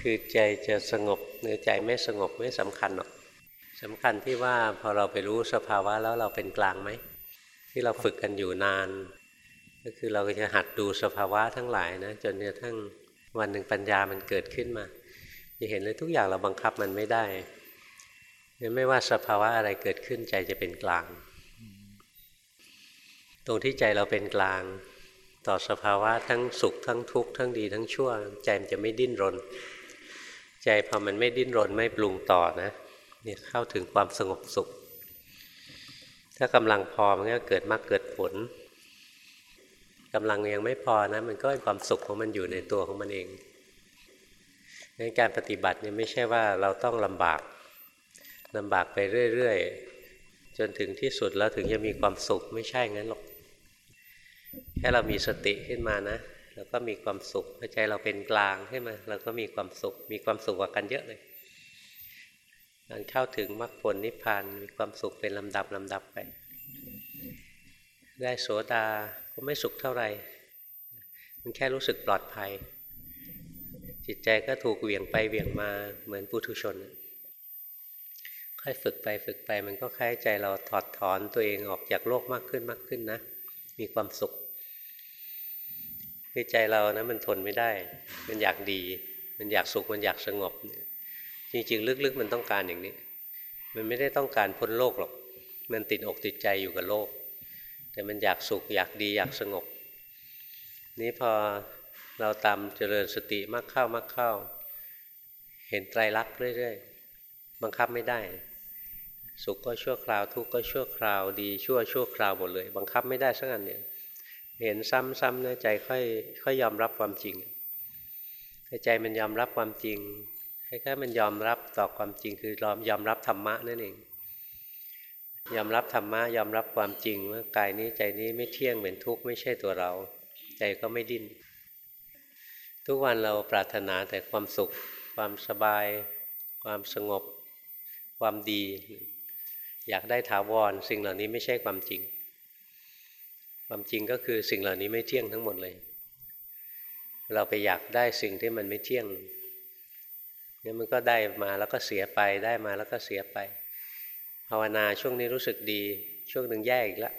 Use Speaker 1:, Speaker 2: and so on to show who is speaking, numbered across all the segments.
Speaker 1: คือใจจะสงบหรือใจไม่สงบไม่สำคัญหรอกสำคัญที่ว่าพอเราไปรู้สภาวะแล้วเราเป็นกลางไหม ที่เราฝึกกันอยู่นาน ก็คือเราก็จะหัดดูสภาวะทั้งหลายนะจนกระทั่งวันหนึ่งปัญญามันเกิดขึ้นมาจะเห็นเลยทุกอย่างเราบังคับมันไม่ได้ไม่ว่าสภาวะอะไรเกิดขึ้นใจจะเป็นกลาง ตรงที่ใจเราเป็นกลาง ต่อสภาวะทั้งสุขทั้งทุกข์ทั้งดีทั้งชั่ว ใจมันจะไม่ดิ้นรน ใจพอมันไม่ดิ้นรนไม่ปรุงต่อนะเนี่ยเข้าถึงความสงบสุข ถ้ากำลังพอมันก็เกิดมากเกิดผลกำลังยังไม่พอนะ มันก็ความสุขของมันอยู่ในตัวของมันเองในการปฏิบัติเนี่ยไม่ใช่ว่าเราต้องลำบากลำบากไปเรื่อยๆจนถึงที่สุดแล้วถึงจะมีความสุขไม่ใช่งั้นหรอกแค่เรามีสติขึ้นมานะ เราก็มีความสุขใจเราเป็นกลางขึ้นมาเราก็มีความสุข มีความสุขกว่ากันเยอะเลยการเข้าถึงมรรคผลนิพพานมีความสุขเป็นลำดับลำดับไป ได้โสดาก็ไม่สุขเท่าไหร่มันแค่รู้สึกปลอดภัย จิตใจก็ถูกเหวี่ยงไปเหวี่ยงมาเหมือนปุถุชน ค่อยฝึกไปฝึกไปมันก็คล้ายใจเราถอดถอนตัวเองออกจากโลกมากขึ้นมากขึ้นนะ มีความสุข คือใจเรานะมันทนไม่ได้ มันอยากดี มันอยากสุข มันอยากสงบ จริงๆ ลึกๆ มันต้องการอย่างนี้ มันไม่ได้ต้องการพ้นโลกหรอก มันติดอกติดใจอยู่กับโลก แต่มันอยากสุข อยากดี อยากสงบ นี้พอเราตามเจริญสติมากเข้ามากเข้า เห็นไตรลักษณ์เรื่อยๆ บังคับไม่ได้ สุขก็ชั่วคราว ทุกข์ก็ชั่วคราว ดีชั่วชั่วคราวหมดเลย บังคับไม่ได้สักอันเนี่ย เห็นซ้ำๆนะใจค่อยค่อยยอมรับความจริงใจมันยอมรับความจริงแค่มันยอมรับต่อความจริง คือยอมยอมรับธรรมะนั่นเอง ยอมรับธรรมะยอมรับความจริงว่ากายนี้ใจนี้ไม่เที่ยงเป็นทุกข์ไม่ใช่ตัวเรา ใจก็ไม่ดิ้นทุกวันเราปรารถนาแต่ความสุข ความสบาย ความสงบ ความดี อยากได้ถาวรสิ่งเหล่านี้ไม่ใช่ความจริง ความจริงก็คือสิ่งเหล่านี้ไม่เที่ยงทั้งหมดเลย เราไปอยากได้สิ่งที่มันไม่เที่ยงเนี่ยมันก็ได้มาแล้วก็เสียไปได้มาแล้วก็เสียไป ภาวนาช่วงนี้รู้สึกดี ช่วงหนึ่งแย่อีกล้ว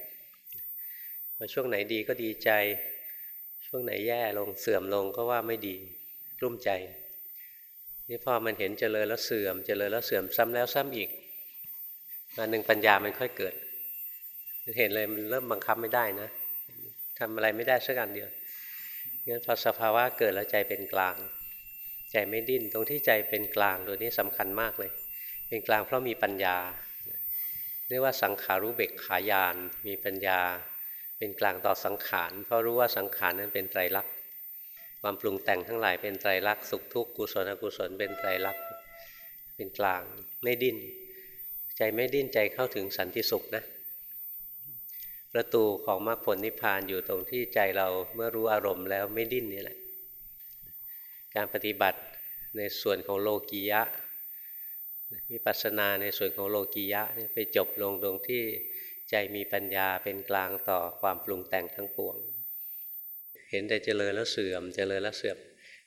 Speaker 1: พอช่วงไหนดีก็ดีใจ ช่วงไหนแย่ลงเสื่อมลงก็ว่าไม่ดีรุ่มใจ นี่พอมันเห็นเจริญแล้วเสื่อม เจริญแล้วเสื่อมซ้ำแล้วซ้ำอีกมาหนึ่งปัญญามันค่อยเกิดเห็นเลยมันเริ่มบังคับไม่ได้นะ ทำอะไรไม่ได้สักอันเดียวงั้นพอสภาวะเกิดแล้วใจเป็นกลาง ใจไม่ดิ้นตรงที่ใจเป็นกลางตัวนี้สำคัญมากเลย เป็นกลางเพราะมีปัญญาเรียกว่าสังขารู้เบกขายานมีปัญญา เป็นกลางต่อสังขารเพราะรู้ว่าสังขารนั้นเป็นไตรลักษณ์ความปรุงแต่งทั้งหลายเป็นไตรลักษณ์สุขทุกข์กุศลอกุศลเป็นไตรลักษณ์เป็นกลางไม่ดิ้น ใจไม่ดิ้นใจเข้าถึงสันติสุขนะ ประตูของมรรคผลนิพพานอยู่ตรงที่ใจเราเมื่อรู้อารมณ์แล้วไม่ดิ้นนี่แหละ การปฏิบัติในส่วนของโลกียะวิปัสสนาในส่วนของโลกียะนี่ไปจบลงตรงที่ใจมีปัญญาเป็นกลางต่อความปรุงแต่งทั้งปวง เห็นแต่เจริญแล้วเสื่อม เจริญแล้วเสื่อม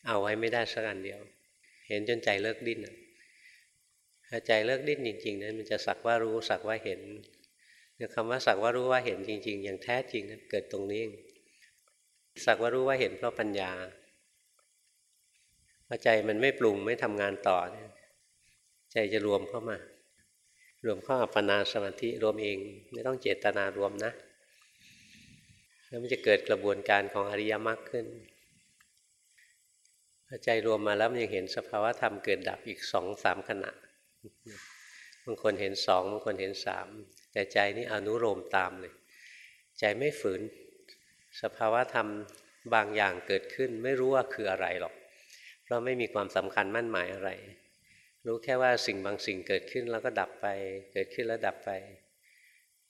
Speaker 1: เอาไว้ไม่ได้สักอันเดียว เห็นจนใจเลิกดิ้นถ้าใจเลิกดิ้นจริงๆนั้นมันจะสักว่ารู้สักว่าเห็น คำว่าสักว่ารู้ว่าเห็นจริง ๆ อย่างแท้จริงนะเกิดตรงนี้สักว่ารู้ว่าเห็นเพราะปัญญาพอใจมันไม่ปรุงไม่ทำงานต่อ ใจจะรวมเข้ามา รวมเข้าอัปปนาสมาธิรวมเอง ไม่ต้องเจตนารวมนะแล้วมันจะเกิดกระบวนการของอริยมรรคขึ้นพอใจรวมมาแล้วมันยังเห็นสภาวะธรรมเกิดดับอีกสองสามขณะบางคนเห็นสองบางคนเห็นสาม แต่ใจนี่อนุโลมตามเลย ใจไม่ฝืน สภาวะธรรมบางอย่างเกิดขึ้น ไม่รู้ว่าคืออะไรหรอก เพราะไม่มีความสำคัญมั่นหมายอะไร รู้แค่ว่าสิ่งบางสิ่งเกิดขึ้นแล้วก็ดับไป เกิดขึ้นแล้วดับไป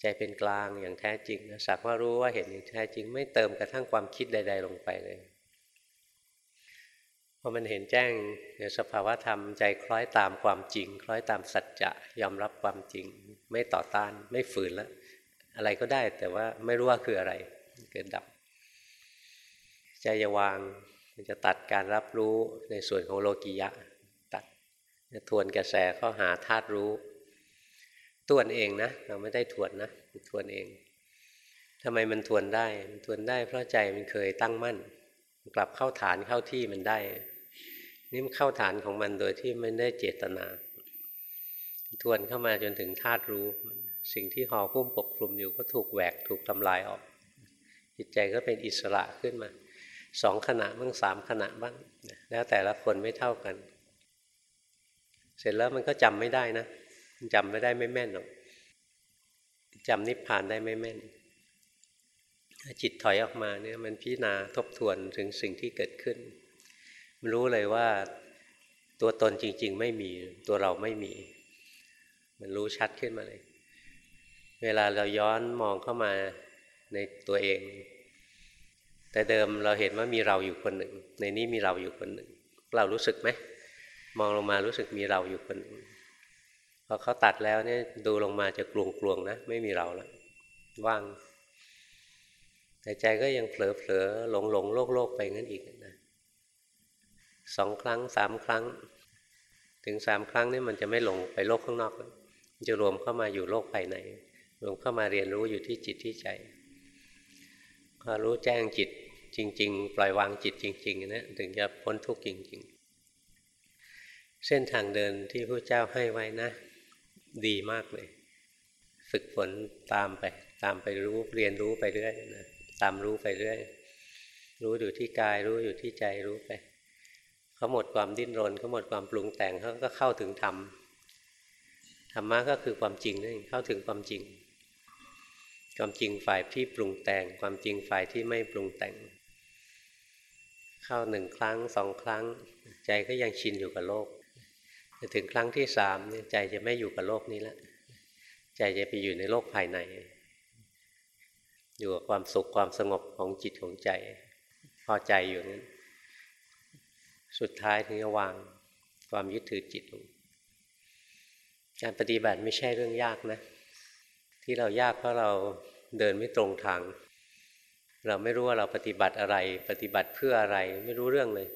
Speaker 1: ใจเป็นกลางอย่างแท้จริงสักว่ารู้ว่าเห็นอย่างแท้จริง ไม่เติมกระทั่งความคิดใด ๆ ลงไปเลยพอมันเห็นแจ้งในสภาวะธรรมใจคล้อยตามความจริง คล้อยตามสัจจะยอมรับความจริง ไม่ต่อต้านไม่ฝืนแล้วอะไรก็ได้แต่ว่าไม่รู้ว่าคืออะไร เกิดดับ ใจจะวางมันจะตัดการรับรู้ในส่วนของโลกิยะ ตัดทวนกระแสเข้าหาธาตุรู้ทวนเองนะ เราไม่ได้ทวนนะทวนเองทำไมมันทวนได้มันทวนได้ เพราะใจมันเคยตั้งมั่น กลับเข้าฐานเข้าที่มันได้นี่มันเข้าฐานของมันโดยที่ไม่ได้เจตนา ทวนเข้ามาจนถึงธาตุรู้ สิ่งที่ห่อหุ้มปกคลุมอยู่ก็ถูกแหวกถูกทำลายออก จิตใจก็เป็นอิสระขึ้นมาสองขณะบ้างสามขณะบ้างแล้วแต่ละคนไม่เท่ากัน เสร็จแล้วมันก็จำไม่ได้นะจำไม่ได้ไม่แม่นหรอกจำนิพพานได้ไม่แม่นจิตถอยออกมาเนี่ยมันพิจารณาทบทวนถึงสิ่งที่เกิดขึ้น มันรู้เลยว่าตัวตนจริง ๆ ไม่มีตัวเราไม่มี มันรู้ชัดขึ้นมาเลย เวลาเราย้อนมองเข้ามาในตัวเอง แต่เดิมเราเห็นว่ามีเราอยู่คนหนึ่ง ในนี้มีเราอยู่คนหนึ่ง เรารู้สึกไหมมองลงมารู้สึกมีเราอยู่คนหนึ่งพอเขาตัดแล้วเนี่ยดูลงมาจะกลวงๆนะ ไม่มีเราแล้วว่าง แต่ใจก็ยังเผลอเผลอหลงหลงโลกโลกไปงั้นอีกนะสองครั้งสามครั้ง ถึงสามครั้งนี่มันจะไม่หลงไปโลกข้างนอกแล้ว จะรวมเข้ามาอยู่โลกภายในรวมเข้ามาเรียนรู้อยู่ที่จิตที่ใจพอรู้แจ้งจิตจริง ๆ ปล่อยวางจิตจริงๆนะถึงจะพ้นทุกข์จริง ๆ เส้นทางเดินที่พระเจ้าให้ไว้นะ ดีมากเลย ฝึกฝนตามไป ตามไปรู้เรียนรู้ไปเรื่อยนะตามรู้ไปเรื่อย รู้อยู่ที่กายรู้อยู่ที่ใจรู้ไปเขาหมดความดิ้นรนเขาหมดความปรุงแต่งเขาก็เข้าถึงธรรม ธรรมะก็คือความจริงนั่นเองเข้าถึงความจริง ความจริงฝ่ายที่ปรุงแต่ง ความจริงฝ่ายที่ไม่ปรุงแต่ง เข้าหนึ่งครั้งสองครั้ง ใจก็ยังชินอยู่กับโลกแต่ถึงครั้งที่สามใจจะไม่อยู่กับโลกนี้แล้วใจจะไปอยู่ในโลกภายใน อยู่กับความสุขความสงบของจิตของใจ พอใจอยู่นั้น สุดท้ายถึงจะวางความยึดถือจิตลง การปฏิบัติไม่ใช่เรื่องยากนะ ที่เรายากเพราะเราเดินไม่ตรงทาง เราไม่รู้ว่าเราปฏิบัติอะไร ปฏิบัติเพื่ออะไร ไม่รู้เรื่องเลย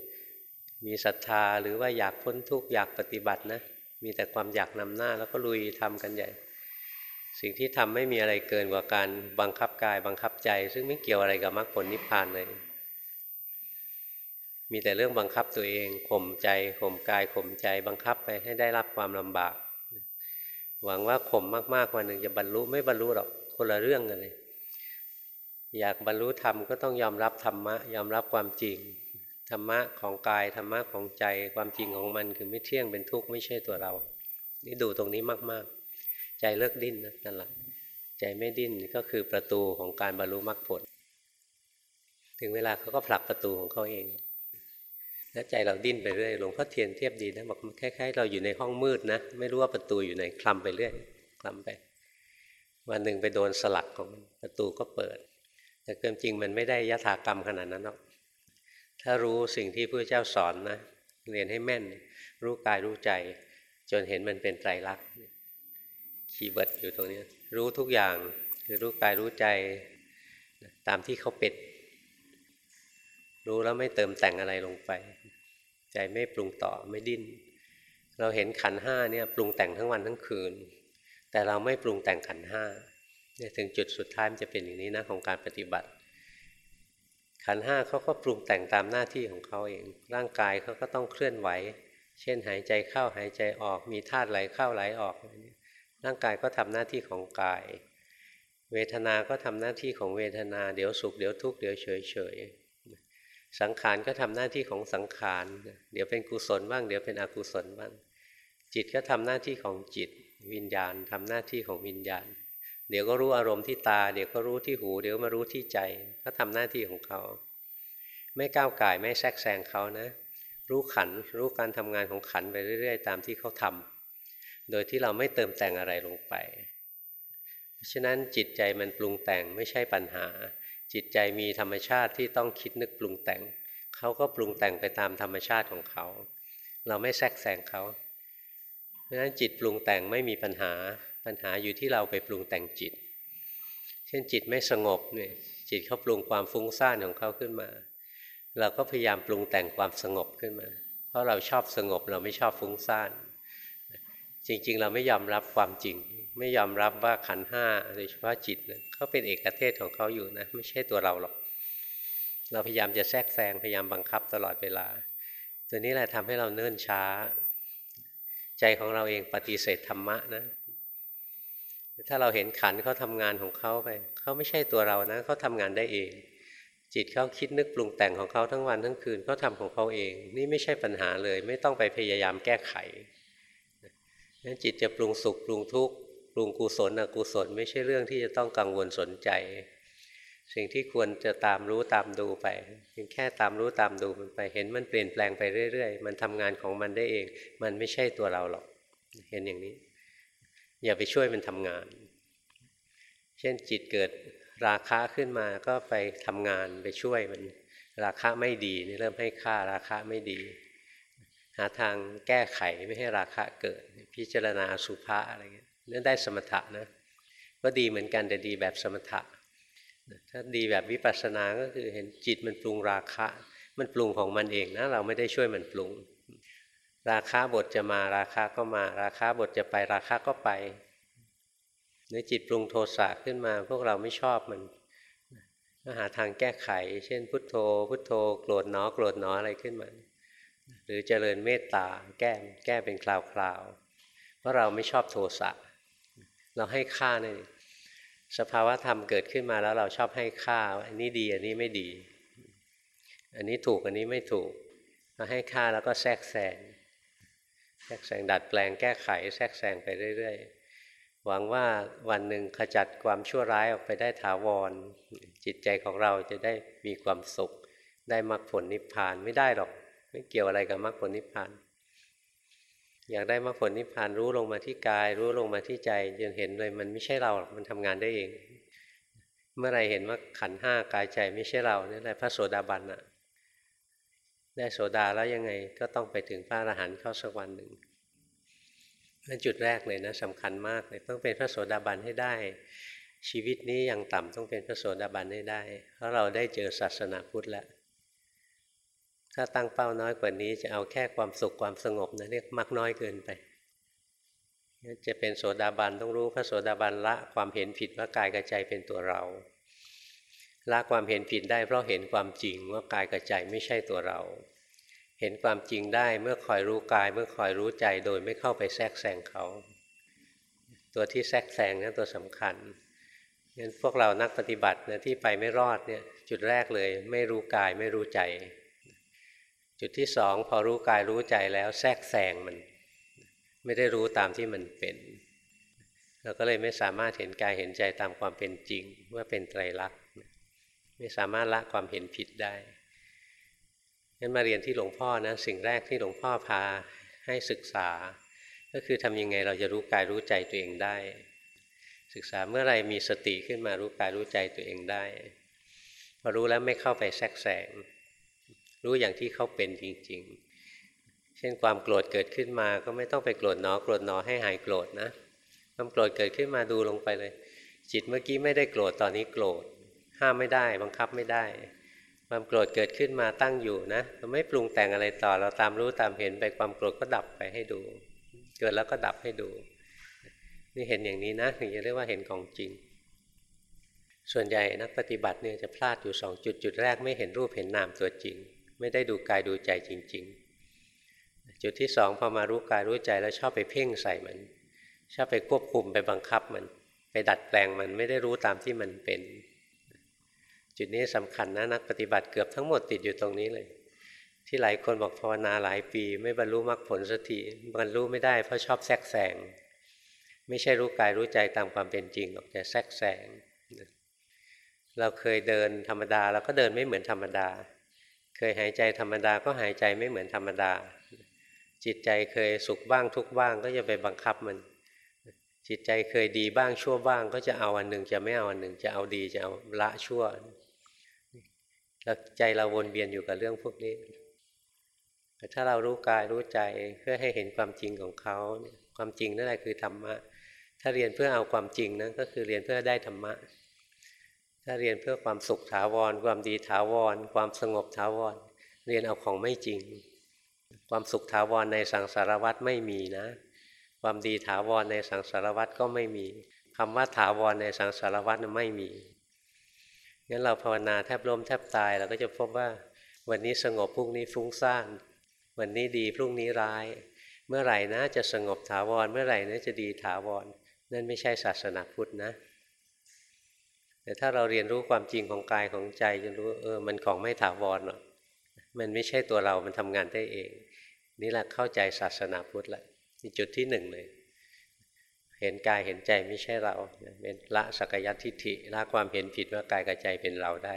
Speaker 1: มีศรัทธาหรือว่าอยากพ้นทุกข์อยากปฏิบัตินะ มีแต่ความอยากนำหน้าแล้วก็ลุยทำกันใหญ่ สิ่งที่ทำไม่มีอะไรเกินกว่าการบังคับกายบังคับใจ ซึ่งไม่เกี่ยวอะไรกับมรรคผลนิพพานเลยมีแต่เรื่องบังคับตัวเองข่มใจข่มกายข่มใจบังคับไปให้ได้รับความลำบาก หวังว่าข่มมากๆวันหนึ่งจะบรรลุไม่บรรลุหรอกคนละเรื่องกันเลย อยากบรรลุธรรมก็ต้องยอมรับธรรมะ ยอมรับความจริงธรรมะของกายธรรมะของใจความจริงของมันคือไม่เที่ยงเป็นทุกข์ไม่ใช่ตัวเรา นี่ดูตรงนี้มากๆ ใจเลิกดิ้นนะนั่นแหละใจไม่ดิ้นก็คือประตูของการบรรลุมรรคผล ถึงเวลาเขาก็ผลักประตูของเขาเอง แล้วใจเราดิ้นไปเรื่อยหลวงพ่อเทียนเทียบดีนะบอกคล้ายๆเราอยู่ในห้องมืดนะ ไม่รู้ว่าประตูอยู่ไหนคลำไปเรื่อยคลำไป วันหนึ่งไปโดนสลักของมันประตูก็เปิด แต่ความจริงมันไม่ได้ยถากรรมขนาดนั้นหรอกถ้ารู้สิ่งที่พระพุทธเจ้าสอนนะเรียนให้แม่น รู้กายรู้ใจ จนเห็นมันเป็นไตรลักษณ์ keyword อยู่ตรงนี้รู้ทุกอย่างคือรู้กายรู้ใจตามที่เขาเป็นรู้แล้วไม่เติมแต่งอะไรลงไป ใจไม่ปรุงต่อไม่ดิ้น เราเห็นขันห้าเนี่ยปรุงแต่งทั้งวันทั้งคืน แต่เราไม่ปรุงแต่งขันห้าเนี่ยถึงจุดสุดท้ายมันจะเป็นอย่างนี้นะของการปฏิบัติ ขันห้าเขาก็ปรุงแต่งตามหน้าที่ของเขาเอง ร่างกายเขาก็ต้องเคลื่อนไหว เช่นหายใจเข้าหายใจออกมีธาตุไหลเข้าไหลออกร่างกายก็ทำหน้าที่ของกาย เวทนา ก็ทำหน้าที่ของเวทนา เดี๋ยวสุขเดี๋ยวทุกข์เดี๋ยวเฉยเฉย สังขารก็ทำหน้าที่ของสังขาร เดี๋ยวเป็นกุศลบ้าง เดี๋ยวเป็นอกุศลบ้าง จิตก็ทำหน้าที่ของจิต วิญญาณทำหน้าที่ของวิญญาณ เดี๋ยวก็รู้อารมณ์ที่ตา เดี๋ยวก็รู้ที่หู เดี๋ยวมารู้ที่ใจ ก็ทำหน้าที่ของเขา ไม่ก้าวไก่ไม่แทรกแซงเขานะ รู้ขัน รู้การทำงานของขันไปเรื่อย ๆ ตามที่เขาทำโดยที่เราไม่เติมแต่งอะไรลงไป เพราะฉะนั้นจิตใจมันปรุงแต่งไม่ใช่ปัญหา จิตใจมีธรรมชาติที่ต้องคิดนึกปรุงแต่ง เขาก็ปรุงแต่งไปตามธรรมชาติของเขา เราไม่แทรกแซงเขาเพราะฉะนั้นจิตปรุงแต่งไม่มีปัญหาปัญหาอยู่ที่เราไปปรุงแต่งจิต เช่นจิตไม่สงบเนี่ยจิตเขาปรุงความฟุ้งซ่านของเขาขึ้นมา เราก็พยายามปรุงแต่งความสงบขึ้นมา เพราะเราชอบสงบเราไม่ชอบฟุ้งซ่าน จริง ๆ เราไม่ยอมรับความจริง ไม่ยอมรับว่าขันห้าโดยเฉพาะจิตเขาเป็นเอกเทศของเขาอยู่นะไม่ใช่ตัวเราหรอก เราพยายามจะแทรกแซงพยายามบังคับตลอดเวลา ตัวนี้แหละทำให้เราเนิ่นช้า ใจของเราเองปฏิเสธธรรมะนะ ถ้าเราเห็นขันเขาทำงานของเขาไปเขาไม่ใช่ตัวเรานะเขาทำงานได้เอง จิตเขาคิดนึกปรุงแต่งของเขาทั้งวันทั้งคืนเขาทำของเขาเอง นี่ไม่ใช่ปัญหาเลย ไม่ต้องไปพยายามแก้ไขนั้นจิตจะปรุงสุขปรุงทุกข์ ปรุงกุศลอกุศลไม่ใช่เรื่องที่จะต้องกังวลสนใจ สิ่งที่ควรจะตามรู้ตามดูไปเพียงแค่ตามรู้ตามดูมันไป เห็นมันเปลี่ยนแปลงไปเรื่อย ๆ มันทำงานของมันได้เอง มันไม่ใช่ตัวเราหรอก เห็นอย่างนี้ อย่าไปช่วยมันทำงาน เช่นจิตเกิดราคะขึ้นมาก็ไปทำงานไปช่วยมัน ราคะไม่ดีนี่เริ่มให้ค่าราคะไม่ดี หาทางแก้ไขไม่ให้ราคะเกิด พิจารณาสุภาอะไรเงี้ย นั่นได้สมถะนะก็ดีเหมือนกันแต่ดีแบบสมถะ ถ้าดีแบบวิปัสสนาก็คือเห็นจิตมันปรุงราคะ มันปรุงของมันเองนะ เราไม่ได้ช่วยมันปรุง ราคาบทจะมาราคาก็มา ราคาบทจะไปราคาก็ไปในจิตปรุงโทสะขึ้นมา พวกเราไม่ชอบมันก็หาทางแก้ไข เช่น พุทโธ พุทโธโกรธหนอโกรธหนออะไรขึ้นมา หรือเจริญเมตตาแก้แก้เป็นคราวๆเพราะเราไม่ชอบโทสะ เราให้ค่าเนี่ยสภาวะธรรมเกิดขึ้นมาแล้วเราชอบให้ค่า อันนี้ดีอันนี้ไม่ดี อันนี้ถูกอันนี้ไม่ถูกเราให้ค่าแล้วก็แทรกแซงแทรกแซงดัดแปลงแก้ไข แทรกแซงไปเรื่อยๆหวังว่าวันหนึ่งขจัดความชั่วร้ายออกไปได้ถาวร จิตใจของเราจะได้มีความสุข ได้มรรคผลนิพพานไม่ได้หรอก ไม่เกี่ยวอะไรกับมรรคผลนิพพาน อยากได้มรรคผลนิพพานรู้ลงมาที่กาย รู้ลงมาที่ใจจนเห็นเลยมันไม่ใช่เรามันทำงานได้เอง เมื่อไรเห็นว่าขันห้ากายใจไม่ใช่เรานี่แหละพระโสดาบันอะได้โสดาแล้วยังไงก็ต้องไปถึงพระอรหันต์เข้าสักวันหนึ่งนั่นจุดแรกเลยนะสำคัญมากเลยต้องเป็นพระโสดาบันให้ได้ ชีวิตนี้ยังต่ำต้องเป็นพระโสดาบันให้ได้ เพราะเราได้เจอศาสนาพุทธแล้ว ถ้าตั้งเป้าน้อยกว่านี้จะเอาแค่ความสุขความสงบนะเรียกมักน้อยเกินไปจะเป็นโสดาบันต้องรู้พระโสดาบันละความเห็นผิดว่ากายกับใจเป็นตัวเรา ละความเห็นผิดได้เพราะเห็นความจริงว่ากายกับใจไม่ใช่ตัวเรา เห็นความจริงได้เมื่อคอยรู้กาย เมื่อคอยรู้ใจโดยไม่เข้าไปแทรกแซงเขา ตัวที่แทรกแซงนั่นตัวสำคัญงั้นพวกเรานักปฏิบัตินะที่ไปไม่รอดเนี่ยจุดแรกเลย ไม่รู้กายไม่รู้ใจ จุดที่สองพอรู้กายรู้ใจแล้วแทรกแซงมัน ไม่ได้รู้ตามที่มันเป็น เราก็เลยไม่สามารถเห็นกายเห็นใจตามความเป็นจริงว่าเป็นไตรลักษณ์ไม่สามารถละความเห็นผิดได้งั้นมาเรียนที่หลวงพ่อนะสิ่งแรกที่หลวงพ่อพาให้ศึกษา ก็คือทำยังไงเราจะรู้กายรู้ใจตัวเองได้ ศึกษาเมื่อไรมีสติขึ้นมารู้กายรู้ใจตัวเองได้พอรู้แล้วไม่เข้าไปแทรกแซง รู้อย่างที่เขาเป็นจริง ๆ เช่นความโกรธเกิดขึ้นมาก็ไม่ต้องไปโกรธหนอโกรธหนอให้หายโกรธนะความโกรธเกิดขึ้นมาดูลงไปเลย จิตเมื่อกี้ไม่ได้โกรธตอนนี้โกรธห้ามไม่ได้ บังคับไม่ได้ ความโกรธเกิดขึ้นมาตั้งอยู่นะเราไม่ปรุงแต่งอะไรต่อเราตามรู้ตามเห็นไปความโกรธก็ดับไปให้ดู เกิดแล้วก็ดับให้ดู นี่เห็นอย่างนี้นะถึงจะเรียกว่าเห็นของจริง ส่วนใหญ่นักปฏิบัติเนี่ยจะพลาดอยู่สองจุดจุดแรกไม่เห็นรูปเห็นนามตัวจริง ไม่ได้ดูกายดูใจจริง ๆ จุดที่สองพอมารู้กายรู้ใจแล้วชอบไปเพ่งใส่มัน ชอบไปควบคุมไปบังคับมัน ไปดัดแปลงมันไม่ได้รู้ตามที่มันเป็น จุดนี้สำคัญนะนักปฏิบัติเกือบทั้งหมดติดอยู่ตรงนี้เลย ที่หลายคนบอกภาวนาหลายปี ไม่บรรลุมรรคผลสักทีบรรลุไม่ได้เพราะชอบแทรกแซงไม่ใช่รู้กายรู้ใจตามความเป็นจริงหรอกแต่แทรกแซงเราเคยเดินธรรมดาเราก็เดินไม่เหมือนธรรมดา เคยหายใจธรรมดาก็หายใจไม่เหมือนธรรมดา จิตใจเคยสุขบ้างทุกบ้างก็จะไปบังคับมัน จิตใจเคยดีบ้างชั่วบ้างก็จะเอาอันหนึ่งจะไม่เอาอันหนึ่งจะเอาดีจะเอาละชั่วแล้วใจเราวนเวียนอยู่กับเรื่องพวกนี้แต่ถ้าเรารู้กายรู้ใจเพื่อให้เห็นความจริงของเขาความจริงนั่นแหละคือธรรมะ ถ้าเรียนเพื่อเอาความจริงนั้นก็คือเรียนเพื่อได้ธรรมะ ถ้าเรียนเพื่อความสุขถาวร ความดีถาวร ความสงบถาวร เรียนเอาของไม่จริง ความสุขถาวรในสังสารวัตรไม่มีนะ ความดีถาวรในสังสารวัตรก็ไม่มีคำว่าถาวรในสังสารวัตรไม่มีงั้นเราภาวนาแทบล้มแทบตายเราก็จะพบว่า วันนี้สงบพรุ่งนี้ฟุ้งซ่านวันนี้ดีพรุ่งนี้ร้าย เมื่อไหร่นะจะสงบถาวร เมื่อไหร่นะจะดีถาวร นั่นไม่ใช่ศาสนาพุทธนะ แต่ถ้าเราเรียนรู้ความจริงของกายของใจจะรู้เออมันของไม่ถาวรหรอกมันไม่ใช่ตัวเรามันทำงานได้เอง นี่แหละเข้าใจศาสนาพุทธแหละนี่จุดที่หนึ่งเลย เห็นกายเห็นใจไม่ใช่เราเป็นละสักยัติทิฏฐิละความเห็นผิดว่ากายกับใจเป็นเราได้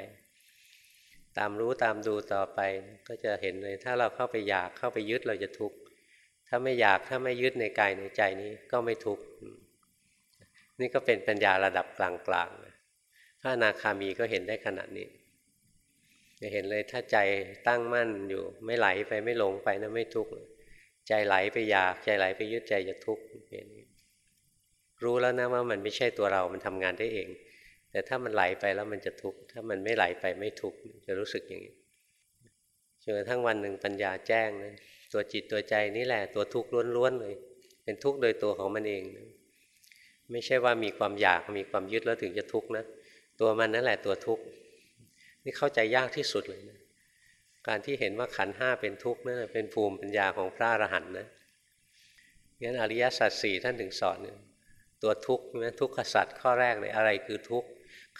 Speaker 1: ตามรู้ตามดูต่อไปก็จะเห็นเลยถ้าเราเข้าไปอยากเข้าไปยึดเราจะทุกข์ถ้าไม่อยากถ้าไม่ยึดในกายในใจนี้ก็ไม่ทุกข์นี่ก็เป็นปัญญาระดับกลางๆ ระอนาคามีก็เห็นได้ขนาดนี้จะเห็นเลยถ้าใจตั้งมั่นอยู่ ไม่ไหลไปไม่หลงไปนะไม่ทุกข์ใจไหลไปอยากใจไหลไปยึดใจจะทุกข์เห็นรู้แล้วนะว่ามันไม่ใช่ตัวเรา มันทำงานได้เอง แต่ถ้ามันไหลไปแล้วมันจะทุกข์ ถ้ามันไม่ไหลไปไม่ทุกข์ จะรู้สึกอย่างนี้จนกระทั่งวันหนึ่งปัญญาแจ้งนะตัวจิตตัวใจนี่แหละตัวทุกข์ล้วนๆเลย เป็นทุกข์โดยตัวของมันเองไม่ใช่ว่ามีความอยากมีความยึดแล้วถึงจะทุกข์นะ ตัวมันนั่นแหละตัวทุกข์นี่เข้าใจยากที่สุดเลยนะการที่เห็นว่าขันห้าเป็นทุกข์นั่นเป็นภูมิปัญญาของพระอรหันต์นะงั้นอริยสัจสี่ท่านถึงสอนเนี่ยตัวทุกข์นะทุกขสัจข้อแรกเลยอะไรคือทุกข์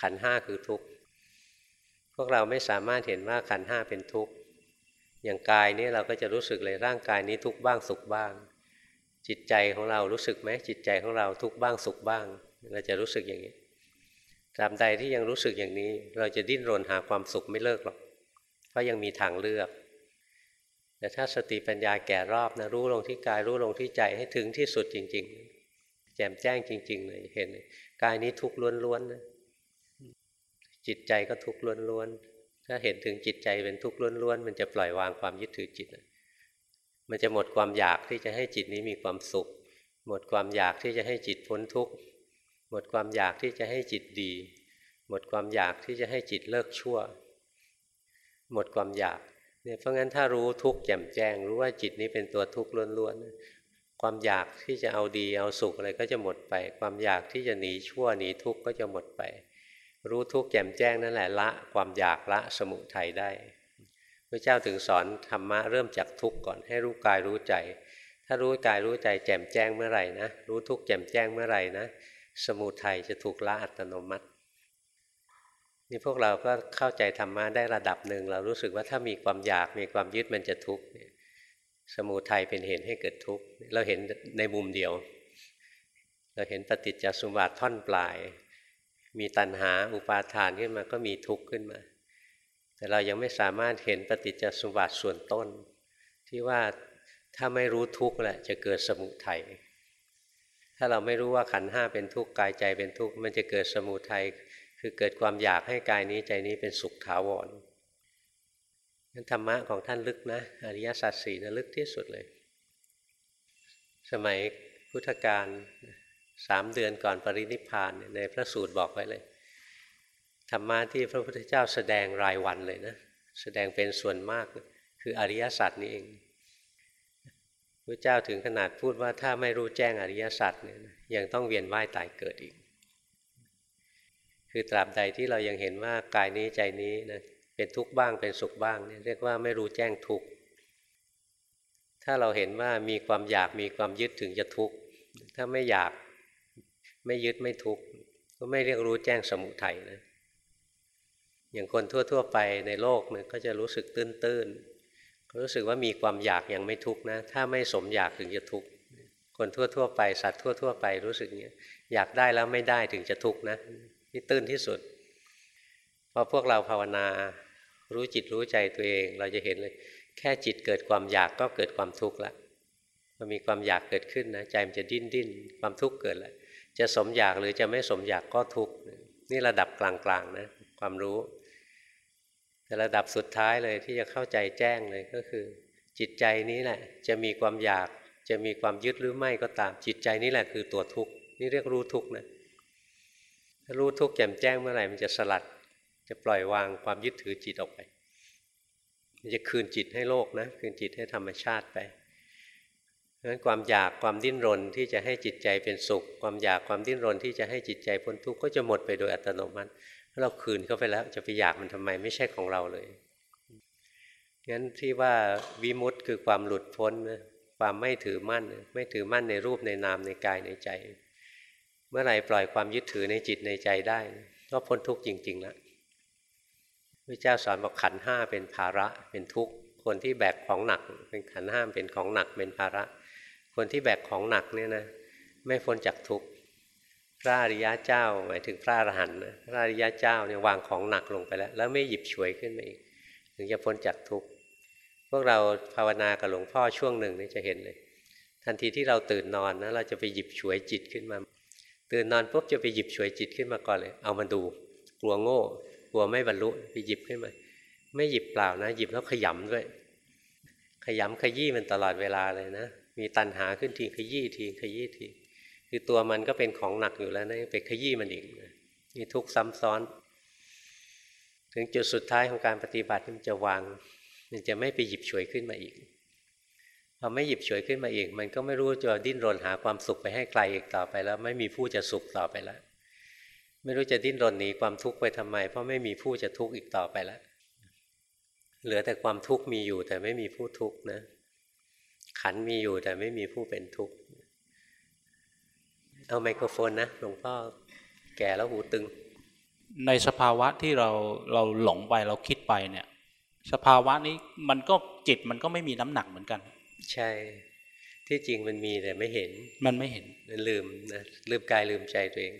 Speaker 1: ขันห้าคือทุกข์พวกเราไม่สามารถเห็นว่าขันห้าเป็นทุกข์อย่างกายนี้เราก็จะรู้สึกเลยร่างกายนี้ทุกข์บ้างสุขบ้าง จิตใจของเรารู้สึกไหมจิตใจของเราทุกข์บ้างสุขบ้าง เราจะรู้สึกอย่างนี้ ตราบใดที่ยังรู้สึกอย่างนี้ เราจะดิ้นรนหาความสุขไม่เลิกหรอก เพราะยังมีทางเลือก แต่ถ้าสติปัญญาแก่รอบนะรู้ลงที่กายรู้ลงที่ใจให้ถึงที่สุดจริง ๆ แจ่มแจ้งจริง ๆ เลยเห็น กายนี้ทุกข์ล้วนๆนะจิตใจก็ทุกข์ล้วนๆถ้าเห็นถึงจิตใจเป็นทุกข์ล้วนๆมันจะปล่อยวางความยึดถือจิตมันจะหมดความอยากที่จะให้จิตนี้มีความสุข หมดความอยากที่จะให้จิตพ้นทุกข์ หมดความอยากที่จะให้จิตดี หมดความอยากที่จะให้จิตเลิกชั่ว หมดความอยากเนี่ยเพราะงั้นถ้ารู้ทุกข์แจ่มแจ้ง รู้ว่าจิตนี้เป็นตัวทุกข์ล้วนๆความอยากที่จะเอาดีเอาสุขอะไรก็จะหมดไป ความอยากที่จะหนีชั่วหนีทุกข์ก็จะหมดไป รู้ทุกข์แจ่มแจ้งนั่นแหละละความอยากละสมุทัยได้พระเจ้าถึงสอนธรรมะเริ่มจากทุกข์ก่อนให้รู้กายรู้ใจ ถ้ารู้กายรู้ใจแจ่มแจ้งเมื่อไหร่นะรู้ทุกข์แจ่มแจ้งเมื่อไหร่นะ สมุทัยจะถูกละอัตโนมัติ นี่พวกเราก็เข้าใจธรรมะได้ระดับหนึ่ง เรารู้สึกว่าถ้ามีความอยากมีความยึดมันจะทุกข์สมุทัยเป็นเหตุให้เกิดทุกข์เราเห็นในมุมเดียว เราเห็นปฏิจจสมบัติท่อนปลาย มีตัณหาอุปาทานขึ้นมาก็มีทุกข์ขึ้นมา แต่เรายังไม่สามารถเห็นปฏิจจสมบัติส่วนต้น ที่ว่าถ้าไม่รู้ทุกข์แหละจะเกิดสมุทัย ถ้าเราไม่รู้ว่าขันห้าเป็นทุกข์กายใจเป็นทุกข์มันจะเกิดสมุทัยคือเกิดความอยากให้กายนี้ใจนี้เป็นสุขถาวรนั้นธรรมะของท่านลึกนะอริยสัจสี่นะลึกที่สุดเลย สมัยพุทธกาลสามเดือนก่อนปรินิพานในพระสูตรบอกไว้เลยธรรมะที่พระพุทธเจ้าแสดงรายวันเลยนะ แสดงเป็นส่วนมากคืออริยสัจนี่เอง พระเจ้าถึงขนาดพูดว่าถ้าไม่รู้แจ้งอริยสัจเนี่ยยังต้องเวียนว่ายตายเกิดอีก คือตราบใดที่เรายังเห็นว่ากายนี้ใจนี้นะเป็นทุกข์บ้างเป็นสุขบ้างเนี่ยเรียกว่าไม่รู้แจ้งทุกข์ถ้าเราเห็นว่ามีความอยากมีความยึดถึงจะทุกข์ถ้าไม่อยากไม่ยึดไม่ทุกข์ก็ไม่เรียกรู้แจ้งสมุทัยนะอย่างคนทั่ว ๆ ไปในโลกเนี่ยก็จะรู้สึกตื้นๆ รู้สึกว่ามีความอยากยังไม่ทุกนะ ถ้าไม่สมอยากถึงจะทุกคนทั่วๆไปสัตว์ทั่ว ๆ ไปรู้สึกเนี้ยอยากได้แล้วไม่ได้ถึงจะทุกนะนี่ตื้นที่สุดพอพวกเราภาวนารู้จิตรู้ใจตัวเอง เราจะเห็นเลย แค่จิตเกิดความอยากก็เกิดความทุกข์ละพอมีความอยากเกิดขึ้นนะใจมันจะดิ้นดิ้นความทุกข์เกิดแล้วจะสมอยากหรือจะไม่สมอยากก็ทุกข์นี่ระดับกลางๆนะความรู้ แต่ระดับสุดท้ายเลยที่จะเข้าใจแจ้งเลยก็คือ จิตใจนี้แหละ จะมีความอยากจะมีความยึดหรือไม่ก็ตาม จิตใจนี้แหละคือตัวทุกข์นี่เรียกรู้ทุกข์นะถ้ารู้ทุกข์แจ่มแจ้งเมื่อไหร่มันจะสลัด จะปล่อยวางความยึดถือจิตออกไป มันจะคืนจิตให้โลกนะคืนจิตให้ธรรมชาติไปเพราะฉะนั้นความอยากความดิ้นรนที่จะให้จิตใจเป็นสุข ความอยากความดิ้นรนที่จะให้จิตใจพ้นทุกข์ก็จะหมดไปโดยอัตโนมัติ เราคืนเข้าไปแล้ว จะไปอยากมันทำไมไม่ใช่ของเราเลยงั้นที่ว่าวิมุตต์คือความหลุดพ้นความไม่ถือมั่น ไม่ถือมั่นในรูปในนามในกายในใจ เมื่อไหร่ปล่อยความยึดถือในจิตในใจได้ ก็พ้นทุกข์จริงๆแล้วพระเจ้าสอนบอกขันห้าเป็นภาระเป็นทุกข์ คนที่แบกของหนัก เป็นขันห้ามเป็นของหนักเป็นภาระ คนที่แบกของหนักเนี่ยนะไม่พ้นจากทุกข์ ระอริยะเจ้าหมายถึงพระอรหันต์พระอริยะเจ้าเนี่ยวางของหนักลงไปแล้ว แล้วไม่หยิบฉวยขึ้นมาอีก ถึงจะพ้นจากทุกข์พวกเราภาวนากับหลวงพ่อช่วงหนึ่งนี่จะเห็นเลย ทันทีที่เราตื่นนอนนะเราจะไปหยิบฉวยจิตขึ้นมา ตื่นนอนปุ๊บจะไปหยิบฉวยจิตขึ้นมาก่อนเลย เอามาดู กลัวโง่ กลัวไม่บรรลุไปหยิบขึ้นมา ไม่หยิบเปล่านะ หยิบแล้วขยำด้วย ขยำขยี้มันตลอดเวลาเลยนะ มีตันหาขึ้นทีขยี้ทีขยี้ที คือตัวมันก็เป็นของหนักอยู่แล้วนะไปขยี้มันอีกมีทุกข์ซ้ำซ้อน ถึงจุดสุดท้ายของการปฏิบัติมันจะวาง มันจะไม่ไปหยิบฉวยขึ้นมาอีกพอไม่หยิบฉวยขึ้นมาอีก มันก็ไม่รู้จะดิ้นรนหาความสุขไปให้ไกลอีกต่อไปแล้ว ไม่มีผู้จะสุขต่อไปแล้ว ไม่รู้จะดิ้นรนหนีความทุกข์ไปทำไม เพราะไม่มีผู้จะทุกข์อีกต่อไปแล้ว เหลือแต่ความทุกข์มีอยู่แต่ไม่มีผู้ทุกข์นะ ขันมีอยู่แต่ไม่มีผู้เป็นทุกข์ เอาไมโครโฟนนะหลวงพ่อแก่แล้วหูตึง
Speaker 2: ในสภาวะที่เราเราหลงไปเราคิดไปเนี่ย สภาวะนี้มันก็จิตมันก็ไม่มีน้ำหนักเหมือนกัน
Speaker 1: ใช่ ที่จริงมันมีแต่ไม่เห็น
Speaker 2: มันไม่เห็น
Speaker 1: ลืมนะลืมกายลืมใจตัวเอง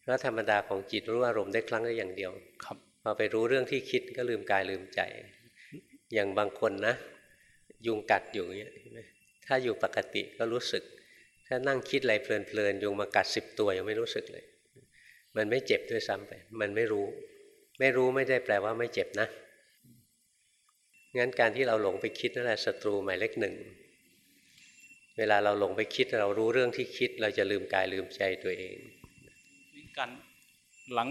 Speaker 1: เพราะธรรมดาของจิตรู้อารมณ์ได้ครั้งละอย่างเดียว
Speaker 2: ครับ
Speaker 1: พอไปรู้เรื่องที่คิดก็ลืมกายลืมใจ อย่างบางคนนะ ยุงกัดอยู่เงี้ยถ้าอยู่ปกติก็รู้สึก ถ้านั่งคิดอะไรเพลินๆยุงมากัดสิบตัวยังไม่รู้สึกเลย มันไม่เจ็บด้วยซ้ำไป มันไม่รู้ ไม่รู้ไม่ได้แปลว่าไม่เจ็บนะ งั้นการที่เราหลงไปคิดนั่นแหละศัตรูหมายเลขหนึ่ง เวลาเราหลงไปคิดเรารู้เรื่องที่คิด เราจะลืมกายลืมใจตัวเอง
Speaker 2: การ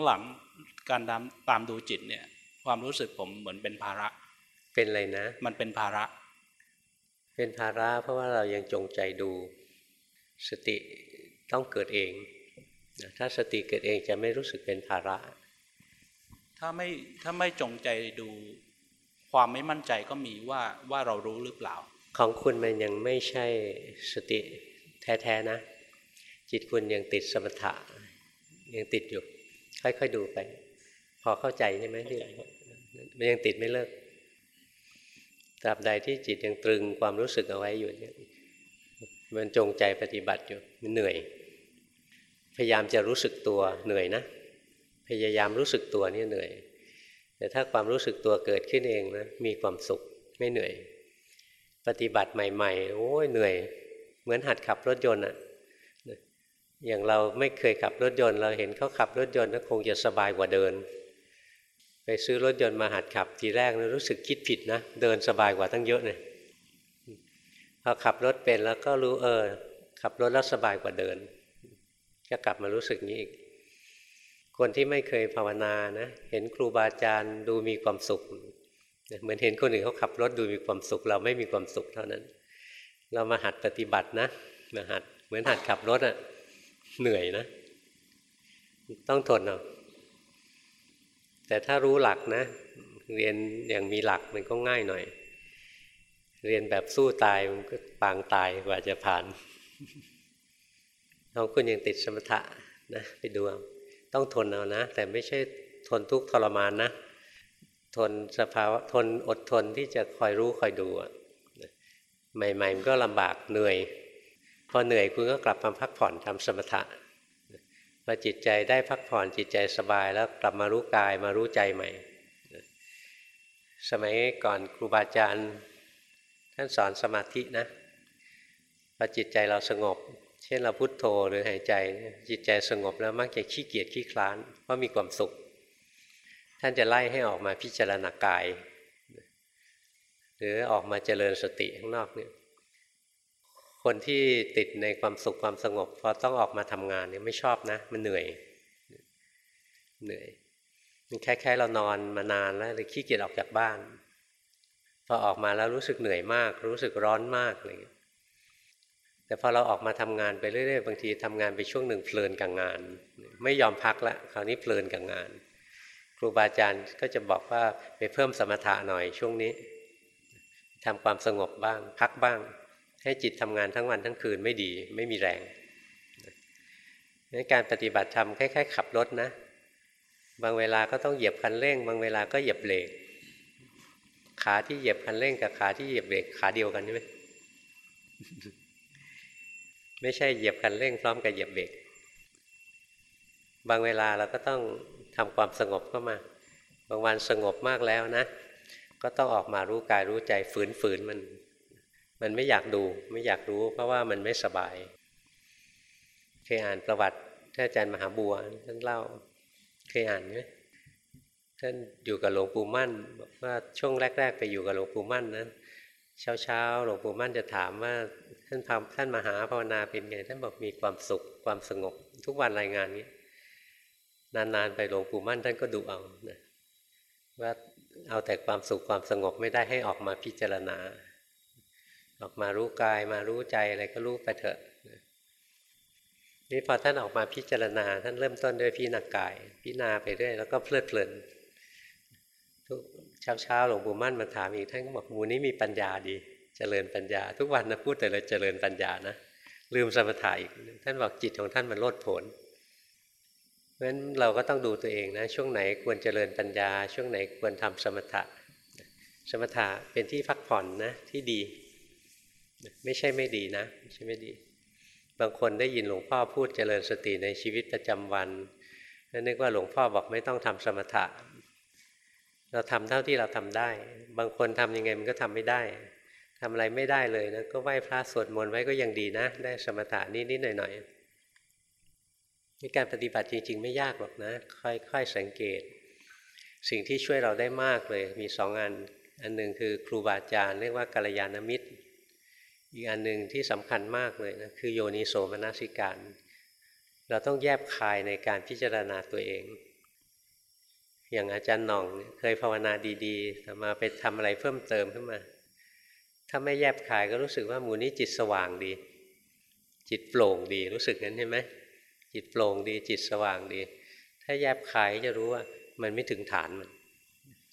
Speaker 2: หลังๆการตามตามดูจิตเนี่ย ความรู้สึกผมเหมือนเป็นภาระ
Speaker 1: เป็นอะไรนะ
Speaker 2: มันเป็นภาระ
Speaker 1: เป็นภาระเพราะว่าเรายังจงใจดู สติต้องเกิดเองถ้าสติเกิดเองจะไม่รู้สึกเป็นภาระ
Speaker 2: ถ้าไม่ถ้าไม่จงใจดูความไม่มั่นใจก็มีว่าว่าเรารู้หรือเปล่า
Speaker 1: ของคุณมันยังไม่ใช่สติแท้ๆนะ จิตคุณยังติดสมถะยังติดอยู่ ค่อยๆดูไป พอเข้าใจใช่ไหมที่มันยังติดไม่เลิกตราบใดที่จิตยังตรึงความรู้สึกเอาไว้อยู่เนี่ย มันจงใจปฏิบัติอยู่มันเหนื่อย พยายามจะรู้สึกตัวเหนื่อยนะ พยายามรู้สึกตัวนี่เหนื่อย แต่ถ้าความรู้สึกตัวเกิดขึ้นเองนะมีความสุขไม่เหนื่อย ปฏิบัติใหม่ ๆ โอ้ยเหนื่อย เหมือนหัดขับรถยนต์อะอย่างเราไม่เคยขับรถยนต์ เราเห็นเขาขับรถยนต์ก็คงจะสบายกว่าเดิน ไปซื้อรถยนต์มาหัดขับทีแรกนะรู้สึกคิดผิดนะ เดินสบายกว่าตั้งเยอะเลย พอขับรถเป็นแล้วก็รู้เออ ขับรถแล้วสบายกว่าเดิน ก็กลับมารู้สึกนี้อีก คนที่ไม่เคยภาวนานะ เห็นครูบาอาจารย์ดูมีความสุข เหมือนเห็นคนอื่นเขาขับรถดูมีความสุข เราไม่มีความสุขเท่านั้น เรามาหัดปฏิบัตินะมาหัดเหมือนหัดขับรถอะ่ะเหนื่อยนะ ต้องทนเอาแต่ถ้ารู้หลักนะ เรียนอย่างมีหลักมันก็ง่ายหน่อย เรียนแบบสู้ตายมันก็ปางตายกว่าจะผ่านน้องคุณยังติดสมถะนะไปดูเอาต้องทนเอานะ แต่ไม่ใช่ทนทุกข์ทรมานนะ ทนสภาวะทนอดทนที่จะคอยรู้คอยดูใหม่ๆมันก็ลำบากเหนื่อย พอเหนื่อยคุณก็กลับมาพักผ่อนทำสมถะพอจิตใจได้พักผ่อนจิตใจสบายแล้วกลับมารู้กายมารู้ใจใหม่ สมัยก่อนครูบาอาจารย์ ท่านสอนสมาธินะพอจิตใจเราสงบ เช่นเราพุโทโธหรือหายใจ จิตใจสงบแล้วมักจะขี้เกียจขี้คลานเพราะมีความสุข ท่านจะไล่ให้ออกมาพิจารณากาย หรือออกมาเจริญสติข้างนอกเนี่ยคนที่ติดในความสุขความสงบพอต้องออกมาทำงานเนี่ยไม่ชอบนะ มันเหนื่อยเหนื่อยแค่แค่เรานอนมานานแล้วเลยขี้เกียจออกจากบ้าน พอออกมาแล้วรู้สึกเหนื่อยมาก รู้สึกร้อนมากอะไรเงี้ยแต่พอเราออกมาทำงานไปเรื่อยๆบางทีทำงานไปช่วงหนึ่งเพลินกับงาน ไม่ยอมพักละคราวนี้เพลินกับงาน ครูบาอาจารย์ก็จะบอกว่าไปเพิ่มสมถะหน่อยช่วงนี้ทำความสงบบ้าง พักบ้าง ให้จิตทำงานทั้งวันทั้งคืนไม่ดี ไม่มีแรงนการปฏิบัติธรรมคล้ายๆขับรถนะ บางเวลาก็ต้องเหยียบคันเร่ง บางเวลาก็เหยียบเบรก ขาที่เหยียบคันเร่งกับขาที่เหยียบเบรกขาเดียวกันใช่ไหมไม่ใช่เหยียบคันเร่งพร้อมกับเหยียบเบรกบางเวลาเราก็ต้องทำความสงบเข้ามา บางวันสงบมากแล้วนะ ก็ต้องออกมารู้กายรู้ใจฝืนๆมัน มันไม่อยากดูไม่อยากรู้ เพราะว่ามันไม่สบายเคยอ่านประวัติท่านอาจารย์มหาบัวท่านเล่า เคยอ่านไหม ท่านอยู่กับหลวงปู่มั่นบอกว่าช่วงแรก ๆ ไปอยู่กับหลวงปู่มั่นนะเช้าๆหลวงปู่มั่นจะถามว่าท่านทำท่านมหาภาวนาเป็นไง ท่านบอกมีความสุขความสงบ ทุกวันรายงานนี้นานๆไปหลวงปู่มั่นท่านก็ดูเอานะว่าเอาแต่ความสุขความสงบไม่ได้ให้ออกมาพิจารณา ออกมารู้กายมารู้ใจอะไรก็รู้ไปเถอะนี่พอท่านออกมาพิจารณา ท่านเริ่มต้นด้วยพิจารณากาย พิจารณาไปเรื่อยแล้วก็เพลิดเพลิน ทุกเช้าเช้าหลวงปู่มั่นมาถามอีกท่านก็บอกมูนี้มีปัญญาดีเจริญปัญญา ทุกวันนะพูดแต่เราเจริญปัญญานะลืมสมถะอีกท่านบอกจิตของท่านมันโลดโผนเพราะฉะนั้นเราก็ต้องดูตัวเองนะช่วงไหนควรเจริญปัญญา ช่วงไหนควรทำสมถะ สมถะเป็นที่พักผ่อนนะที่ดี ไม่ใช่ไม่ดีนะไม่ใช่ไม่ดี บางคนได้ยินหลวงพ่อพูดเจริญสติในชีวิตประจำวันนึกว่าหลวงพ่อบอกไม่ต้องทำสมถะ เราทำเท่าที่เราทำได้ บางคนทำยังไงมันก็ทำไม่ได้ทำอะไรไม่ได้เลยนะก็ไหว้พระสวดมนต์ไว้ก็ยังดีนะ ได้สมถะนิดๆหน่อยๆนี่การปฏิบัติจริง ๆ ไม่ยากหรอกนะ ค่อยๆสังเกต สิ่งที่ช่วยเราได้มากเลย มีสองอัน อันหนึ่งคือครูบาอาจารย์เรียกว่ากัลยาณมิตร อีกอันหนึ่งที่สำคัญมากเลยนะคือโยนิโสมนสิการ เราต้องแยบคายในการพิจารณาตัวเอง อย่างอาจารย์หน่องเคยภาวนาดีๆแต่มาไปทำอะไรเพิ่มเติมขึ้นมา ถ้าไม่แยบคายก็รู้สึกว่าหมูนี้จิตสว่างดี จิตโปร่งดีรู้สึกงั้นใช่ไหมจิตโปร่งดี จิตสว่างดี ถ้าแยบคายจะรู้ว่ามันไม่ถึงฐานมัน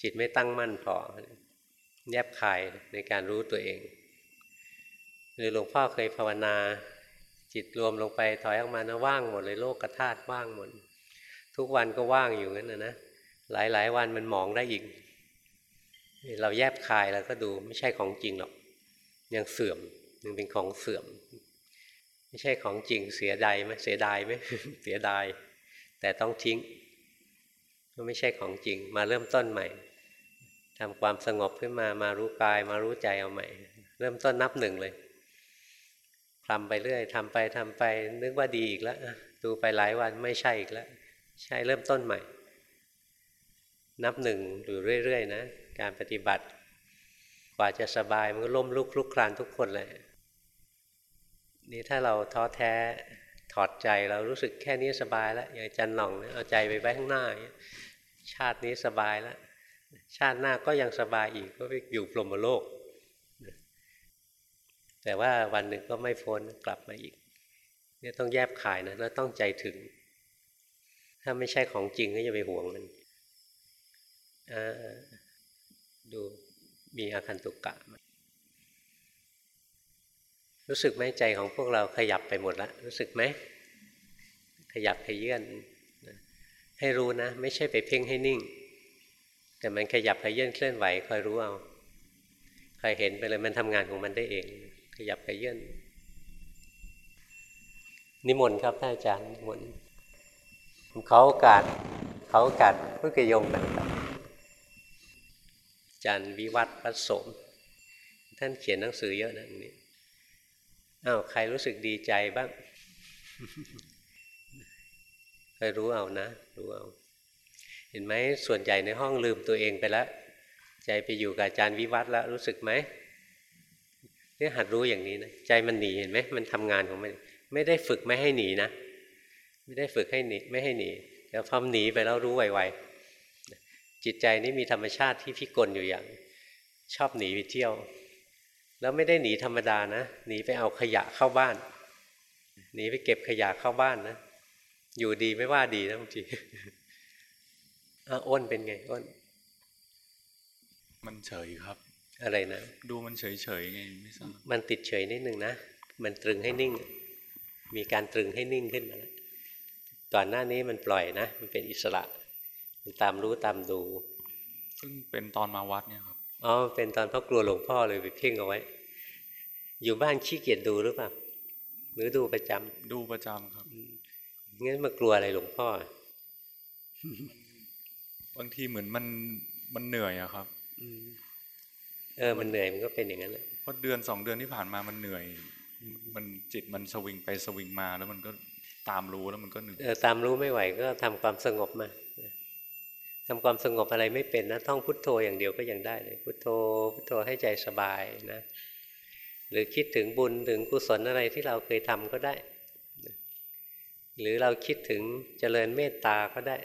Speaker 1: จิตไม่ตั้งมั่นพอแยบคายในการรู้ตัวเอง หรือหลวงพ่อเคยภาวนา จิตรวมลงไปถอยออกมานะว่างหมดเลยโลกกระธาตุว่างหมดทุกวันก็ว่างอยู่งั้นนะนะ หลายหลายวันมันมองได้อีก เราแยบคายแล้วก็ดูไม่ใช่ของจริงหรอก ยังเสื่อมยังเป็นของเสื่อม ไม่ใช่ของจริงเสียดายไหมเสียดายไหมเสียดาย แต่ต้องทิ้งก็ไม่ใช่ของจริง มาเริ่มต้นใหม่ทำความสงบขึ้นมามารู้กาย มารู้ใจเอาใหม่ เริ่มต้นนับหนึ่งเลยทำไปเรื่อยทำไปทำไป นึกว่าดีอีกแล้วดูไปหลายวันไม่ใช่อีกแล้ว ใช่เริ่มต้นใหม่ นับหนึ่งอยู่เรื่อยๆนะการปฏิบัติกว่าจะสบายมันก็ล้มลุกคลุกคลานทุกคนเลยนี่ถ้าเราท้อแท้ถอดใจเรารู้สึกแค่นี้สบายแล้วอย่างจันหน่องเอาใจไปไว้ข้างหน้าชาตินี้สบายแล้วชาติหน้าก็ยังสบายอีกก็ไปอยู่พรหมโลก แต่ว่าวันหนึ่งก็ไม่พ้นกลับมาอีกเนี่ยต้องแยบขายนะแล้วต้องใจถึง ถ้าไม่ใช่ของจริงก็อย่าไปห่วงมัน ดูมีอาคันตุกกะรู้สึกไหมใจของพวกเราขยับไปหมดแล้วรู้สึกไหมขยับขยื่นให้รู้นะ ไม่ใช่ไปเพ่งให้นิ่ง แต่มันขยับขยื่นเคลื่อนไหวคอยรู้เอาคอยเห็นไปเลยมันทำงานของมันได้เอง ขยับขยื่นนิมนต์ครับท่านอาจารย์นิมนต์เขาโอกาสเขาโอกาสพุทธยมกันครับ จารย์วิวัฒน์พัสมท่านเขียนหนังสือเยอะนะนี้อ้าวใครรู้สึกดีใจบ้างใคอยรู้เอานะ รู้เอา เห็นไหมส่วนใหญ่ในห้องลืมตัวเองไปแล้ว ใจไปอยู่กับอาจารย์วิวัฒน์แล้วรู้สึกไหมเนี่ยหัดรู้อย่างนี้นะใจมันหนีเห็นไหมมันทำงานของมัน ไม่ได้ฝึกไม่ให้หนีนะ ไม่ได้ฝึกให้หนีไม่ให้หนีแต่พอหนีไปแล้วรู้ไว จิตใจนี่มีธรรมชาติที่พิกลอยู่อย่าง ชอบหนีไปเที่ยว แล้วไม่ได้หนีธรรมดานะหนีไปเอาขยะเข้าบ้าน หนีไปเก็บขยะเข้าบ้านนะอยู่ดีไม่ว่าดีนะบางทีอะอ้นเป็นไงอ้น
Speaker 3: มันเฉยครับ
Speaker 1: อะไรนะ
Speaker 3: ดูมันเฉยเฉยๆไงไม่ทราบ
Speaker 1: มันติดเฉยนิดหนึ่งนะมันตรึงให้นิ่ง มีการตรึงให้นิ่งขึ้นมาแล้วก่อนหน้านี้มันปล่อยนะ มันเป็นอิสระมัน ตามรู้ตามดู
Speaker 3: เพิ่งเป็นตอนมาวัดเนี่ยครับ
Speaker 1: อ๋อเป็นตอนพ่อกลัวหลวงพ่อเลยไปเพ่งเอาไว้ อยู่บ้านขี้เกียจดูหรือเปล่าหรือดูประจำ
Speaker 3: ดูประจำครับ
Speaker 1: งั้นมากลัวอะไรหลวงพ่อ
Speaker 3: บางทีเหมือนมันมันเหนื่อยอะครับ
Speaker 1: เออมันเหนื่อยมันก็เป็นอย่างนั้นแหละ
Speaker 3: เพราะเดือนสองเดือนที่ผ่านมามันเหนื่อย มันจิตมันสวิงไปสวิงมาแล้วมันก็ตามรู้แล้วมันก็เหนื่อย
Speaker 1: เออตามรู้ไม่ไหวก็ทำความสงบมา ทำความสงบอะไรไม่เป็นนะต้องพุทโธอย่างเดียวก็ยังได้เลยพุทโธพุทโธให้ใจสบายนะ หรือคิดถึงบุญถึงกุศลอะไรที่เราเคยทำก็ได้ หรือเราคิดถึงเจริญเมตตาก็ได้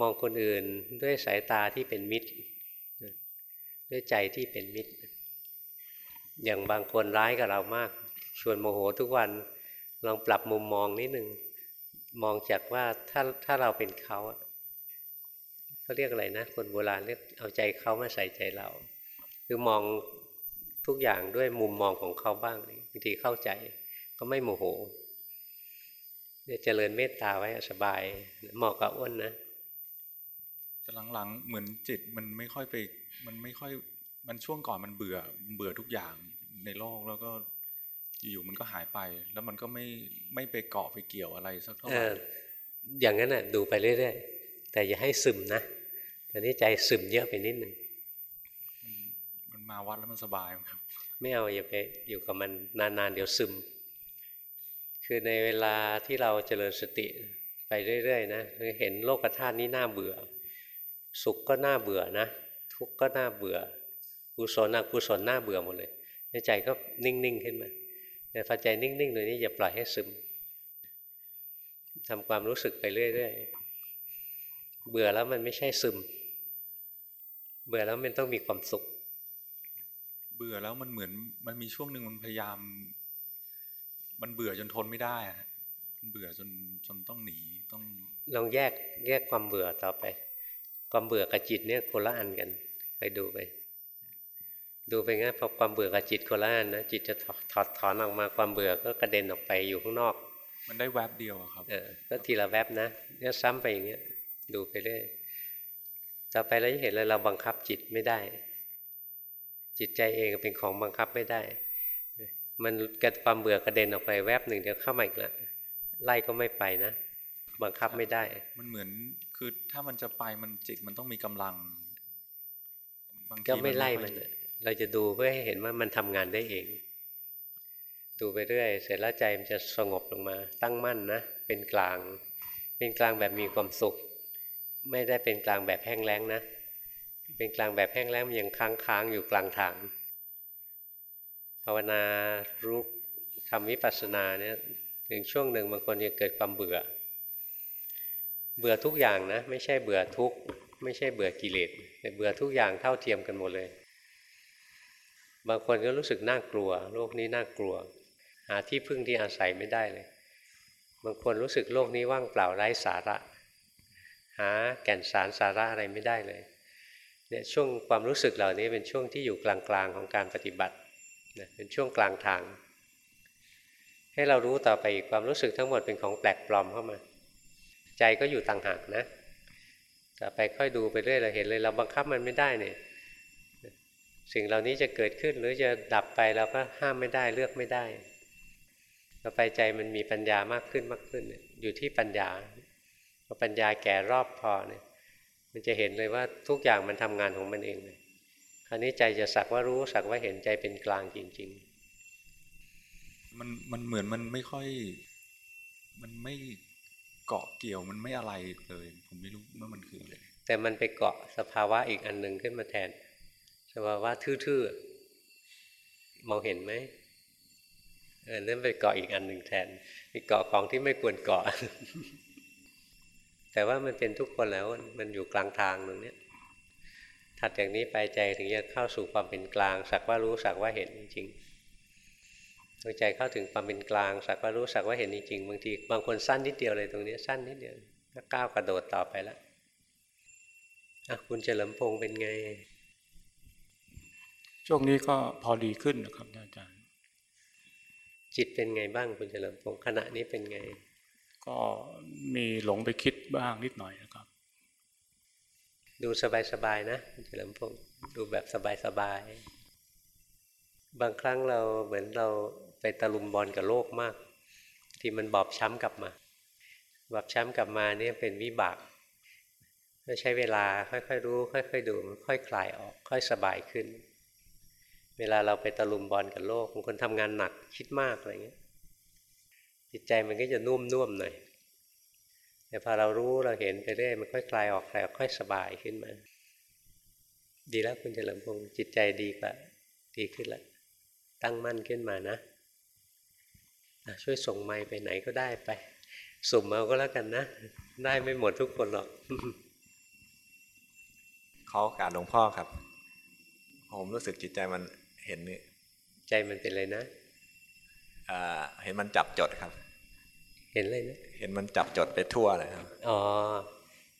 Speaker 1: มองคนอื่นด้วยสายตาที่เป็นมิตร ด้วยใจที่เป็นมิตร อย่างบางคนร้ายกับเรามากชวนโมโหทุกวันลองปรับมุมมองนิดหนึ่งมองจากว่าถ้าถ้าเราเป็นเขาอะ เขาเรียกอะไรนะ คนโบราณเรียกเอาใจเขามาใส่ใจเรา คือมองทุกอย่างด้วยมุมมองของเขาบ้างบางทีเข้าใจก็ไม่โมโหเนี่ยเจริญเมตตาไว้อะสบายเหมาะกับอ้วนนะ
Speaker 3: แต่หลังๆเหมือนจิตมันไม่ค่อยไป มันไม่ค่อยมันช่วงก่อนมันเบื่อมันเบื่อทุกอย่างในโลกแล้วก็อยู่ๆมันก็หายไป แล้วมันก็ไม่ไม่ไปเกาะไปเกี่ยวอะไรสักเท่า
Speaker 1: เอ
Speaker 3: ไหร่
Speaker 1: ออย่างนั้นน่ะดูไปเรื่อยๆแต่อย่าให้ซึมนะ ตอนนี้ใจซึมเยอะไปนิดหนึ่ง
Speaker 3: มันมาวัดแล้วมันสบายครับ
Speaker 1: ไม่เอาอย่าไปอยู่กับมันนานๆเดี๋ยวซึม คือในเวลาที่เราเจริญสติไปเรื่อยๆนะเห็นโลกธาตุนี้น่าเบื่อ สุขก็น่าเบื่อนะ ทุกข์ก็น่าเบื่อกุศลอกุศลน่าเบื่อหมดเลยในใจก็นิ่งๆขึ้นมาแต่พอใจนิ่งๆตรงนี้อย่าปล่อยให้ซึมทำความรู้สึกไปเรื่อยๆเบื่อแล้วมันไม่ใช่ซึม เบื่อแล้วมันต้องมีความสุข
Speaker 3: เบื่อแล้วมันเหมือนมันมีช่วงหนึ่งมันพยายาม มันเบื่อจนทนไม่ได้อะฮะมันเบื่อจนจนต้องหนีต้อง
Speaker 1: ลองแยกแยกความเบื่อต่อไป ความเบื่อกับจิตเนี่ยคนละอันกันไปดูไป ดูไปงั้นพอความเบื่อกับจิตคนละอันนะจิตจะถอดถอดถอนออกมาความเบื่อก็กระเด็นออกไปอยู่ข้างนอก
Speaker 3: มันได้แวบเดียวอะครับ
Speaker 1: เออก็ทีละแวบนะเนี่ยซ้ำไปอย่างเงี้ยดูไปเรื่อย ต่อไปเราจะเห็นเลยเราบังคับจิตไม่ได้ จิตใจเองเป็นของบังคับไม่ได้ มันกระความเบื่อกระเด็นออกไปแวบหนึ่งเดี๋ยวเข้ามาอีกละไล่ก็ไม่ไปนะ บังคับไม่ได้
Speaker 3: มันเหมือนคือถ้ามันจะไปมันจิตมันต้องมีกำลังบางที
Speaker 1: ก็ไม่ไล่
Speaker 3: ค่
Speaker 1: มั
Speaker 3: อนย
Speaker 1: น่ะเราจะดูเพื่อให้เห็นว่ามันทำงานได้เอง ดูไปเรื่อย เสร็จแล้วใจมันจะสงบลงมา ตั้งมั่นนะ เป็นกลาง เป็นกลางแบบมีความสุข ไม่ได้เป็นกลางแบบแห้งแล้งนะ เป็นกลางแบบแห้งแล้งมันยังค้างค้างๆอยู่กลางทางภาวนารู้ทำวิปัสสนาเนี่ยถึงช่วงหนึ่งบางคนจะเกิดความเบื่อ เบื่อทุกอย่างนะ ไม่ใช่เบื่อทุกไม่ใช่เบื่อกิเลสแต่เบื่อทุกอย่างเท่าเทียมกันหมดเลย บางคนก็รู้สึกน่ากลัว โลกนี้น่ากลัว หาที่พึ่งที่อาศัยไม่ได้เลย บางคนรู้สึกโลกนี้ว่างเปล่าไร้สาระ หาแก่นสารสาระอะไรไม่ได้เลยเนี่ยช่วงความรู้สึกเหล่านี้เป็นช่วงที่อยู่กลางๆของการปฏิบัตินะเป็นช่วงกลางทาง ให้เรารู้ต่อไปอีกความรู้สึกทั้งหมดเป็นของแปลกปลอมเข้ามา ใจก็อยู่ต่างหากนะต่อไปค่อยดูไปเรื่อยเราเห็นเลยเราบังคับมันไม่ได้เนี่ยสิ่งเหล่านี้จะเกิดขึ้นหรือจะดับไปเราก็ห้ามไม่ได้เลือกไม่ได้ต่อไปใจมันมีปัญญามากขึ้นมากขึ้น อยู่ที่ปัญญา ปัญญาแก่รอบพอเนี่ย มันจะเห็นเลยว่าทุกอย่างมันทำงานของมันเองเลยคราวนี้ใจจะสักว่ารู้สักว่าเห็นใจเป็นกลางจริง
Speaker 3: มันมันเหมือนมันไม่ค่อย มันไม่เกาะเกี่ยวมันไม่อะไรเลย ผมไม่รู้ว่ามันคืออะไร
Speaker 1: ๆแต่มันไปเกาะสภาวะอีกอันหนึ่งขึ้นมาแทน สภาวะทื่อๆมองเห็นไหมเออนั่นไปเกาะอีกอันหนึ่งแทนไปเกาะของที่ไม่ควรเกาะ แต่ว่ามันเป็นทุกคนแล้วมันอยู่กลางทางตรงเนี้ยถัดจากนี้ไปใจถึงจะเข้าสู่ความเป็นกลาง สักว่ารู้สักว่าเห็นจริงๆดวงใจเข้าถึงความเป็นกลางสักว่ารู้สักว่าเห็นจริงๆบางทีบางคนสั้นนิดเดียวเลยตรงนี้สั้นนิดเดียวก็ก้าวกระโดดต่อไปแล้วอะคุณเฉลิมพงษ์เป็นไง
Speaker 2: ช่วงนี้ก็พอดีขึ้นนะครับอาจารย์
Speaker 1: จิตเป็นไงบ้างคุณเฉลิมพงษ์ขณะนี้เป็นไง
Speaker 2: ก็มีหลงไปคิดบ้างนิดหน่อยนะครับ
Speaker 1: ดูสบายๆนะเฉลิมพงษ์ดูแบบสบายๆบางครั้งเราเหมือนเราไปตะลุมบอลกับโลกมาก ที่มันบอบช้ำกลับมา บอบช้ำกลับมาเนี่ยเป็นวิบากก็ใช้เวลาค่อยๆรู้ ค่อยๆดูมันค่อยคลายออก ค่อยสบายขึ้น เวลาเราไปตะลุมบอลกับโลกบางคนทำงานหนักคิดมากอะไรเงี้ย จิตใจมันก็จะนุ่มนุ่มๆหน่อยแต่พอเรารู้เราเห็นไปเรื่อยมันค่อยคลายออกคลายออกค่อยสบายขึ้นมา ดีแล้วคุณเฉลิมพงศ์จิตใจดีกว่าดีขึ้นแล้วตั้งมั่นขึ้นมานะอะช่วยส่งไม้ไปไหนก็ได้ไป สุ่มเอาก็แล้วกันนะ ได้ไม่หมดทุกคนหรอก
Speaker 4: ขอโอกาสหลวงพ่อครับ ผมรู้สึกจิตใจมันเห็นนี่
Speaker 1: ใจมันเป็นเลยนะ
Speaker 4: เอ่อเห็นมันจับจดครับ
Speaker 1: เห็นเลยนะ
Speaker 4: เห็นมันจับจดไปทั่วเลยครับ
Speaker 1: อ๋อ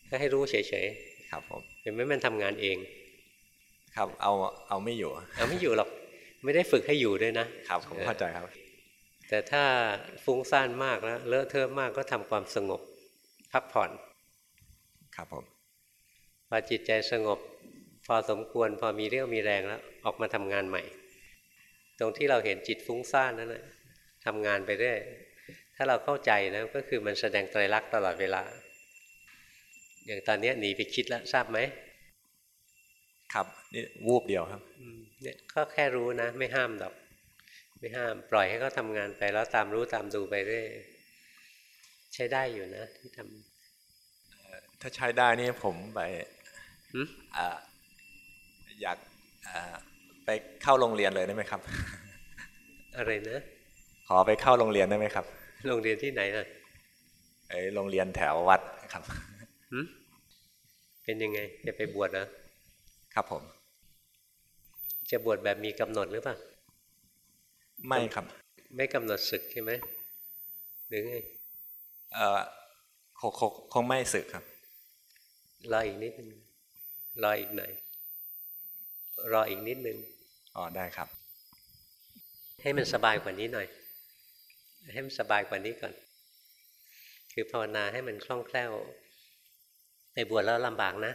Speaker 1: ก็ให้รู้เฉย
Speaker 4: ครับผม
Speaker 1: ๆเห็นไหมมันทำงานเอง
Speaker 4: ครับเอาเอาไม่อยู่
Speaker 1: เอาไม่อยู่หรอกไม่ได้ฝึกให้อยู่ด้วยนะ
Speaker 4: ครับผมเข้าใจครับ
Speaker 1: แต่ถ้าฟุ้งซ่านมากแล้วเลอะเทอะมากก็ทำความสงบพักผ่อน
Speaker 4: ครับผม
Speaker 1: พอจิตใจสงบ พอสมควรพอมีเรี่ยวมีแรงแล้ว ออกมาทำงานใหม่ ตรงที่เราเห็นจิตฟุ้งซ่านนั่นแหละ ทำงานไปเรื่อยถ้าเราเข้าใจนะก็คือมันแสดงไตรลักษณ์ตลอดเวลา อย่างตอนเนี้ยหนีไปคิดแล้วทราบไหม
Speaker 4: ครับนี่วูบเดียวครับ
Speaker 1: อืมเนี่ยก็แค่รู้นะ ไม่ห้ามหรอก ไม่ห้าม ปล่อยให้เขาทำงานไปแล้วตามรู้ตามดูไปเรื่อยใช้ได้อยู่นะที่ทำ
Speaker 4: ถ้าใช้ได้นี่ผมไป
Speaker 1: หึ
Speaker 4: อ่าอยากอ่าไปเข้าโรงเรียนเลยได้ไหมครับ
Speaker 1: อะไรนะ
Speaker 4: ขอไปเข้าโรงเรียนได้ไหมครับ
Speaker 1: โรงเรียนที่ไหนน่ะ
Speaker 4: ไอ้โรงเรียนแถววัดครับ
Speaker 1: หึเป็นยังไง จะไปบวชเหรอ
Speaker 4: ครับผม
Speaker 1: จะบวชแบบมีกำหนดหรือเปล่า
Speaker 4: ไม่ครับ
Speaker 1: ไม่กำหนดศึกใช่ไหมหรือไง
Speaker 4: เอ่อคงคงคงไม่สึกครับ
Speaker 1: รออีกนิดนึงรออีกหน่อยรออีกนิดนึง
Speaker 4: อ๋อได้ครับ
Speaker 1: ให้มันสบายกว่านี้หน่อย ให้มันสบายกว่านี้ก่อน คือภาวนาให้มันคล่องแคล่วไปบวชแล้วลำบากนะ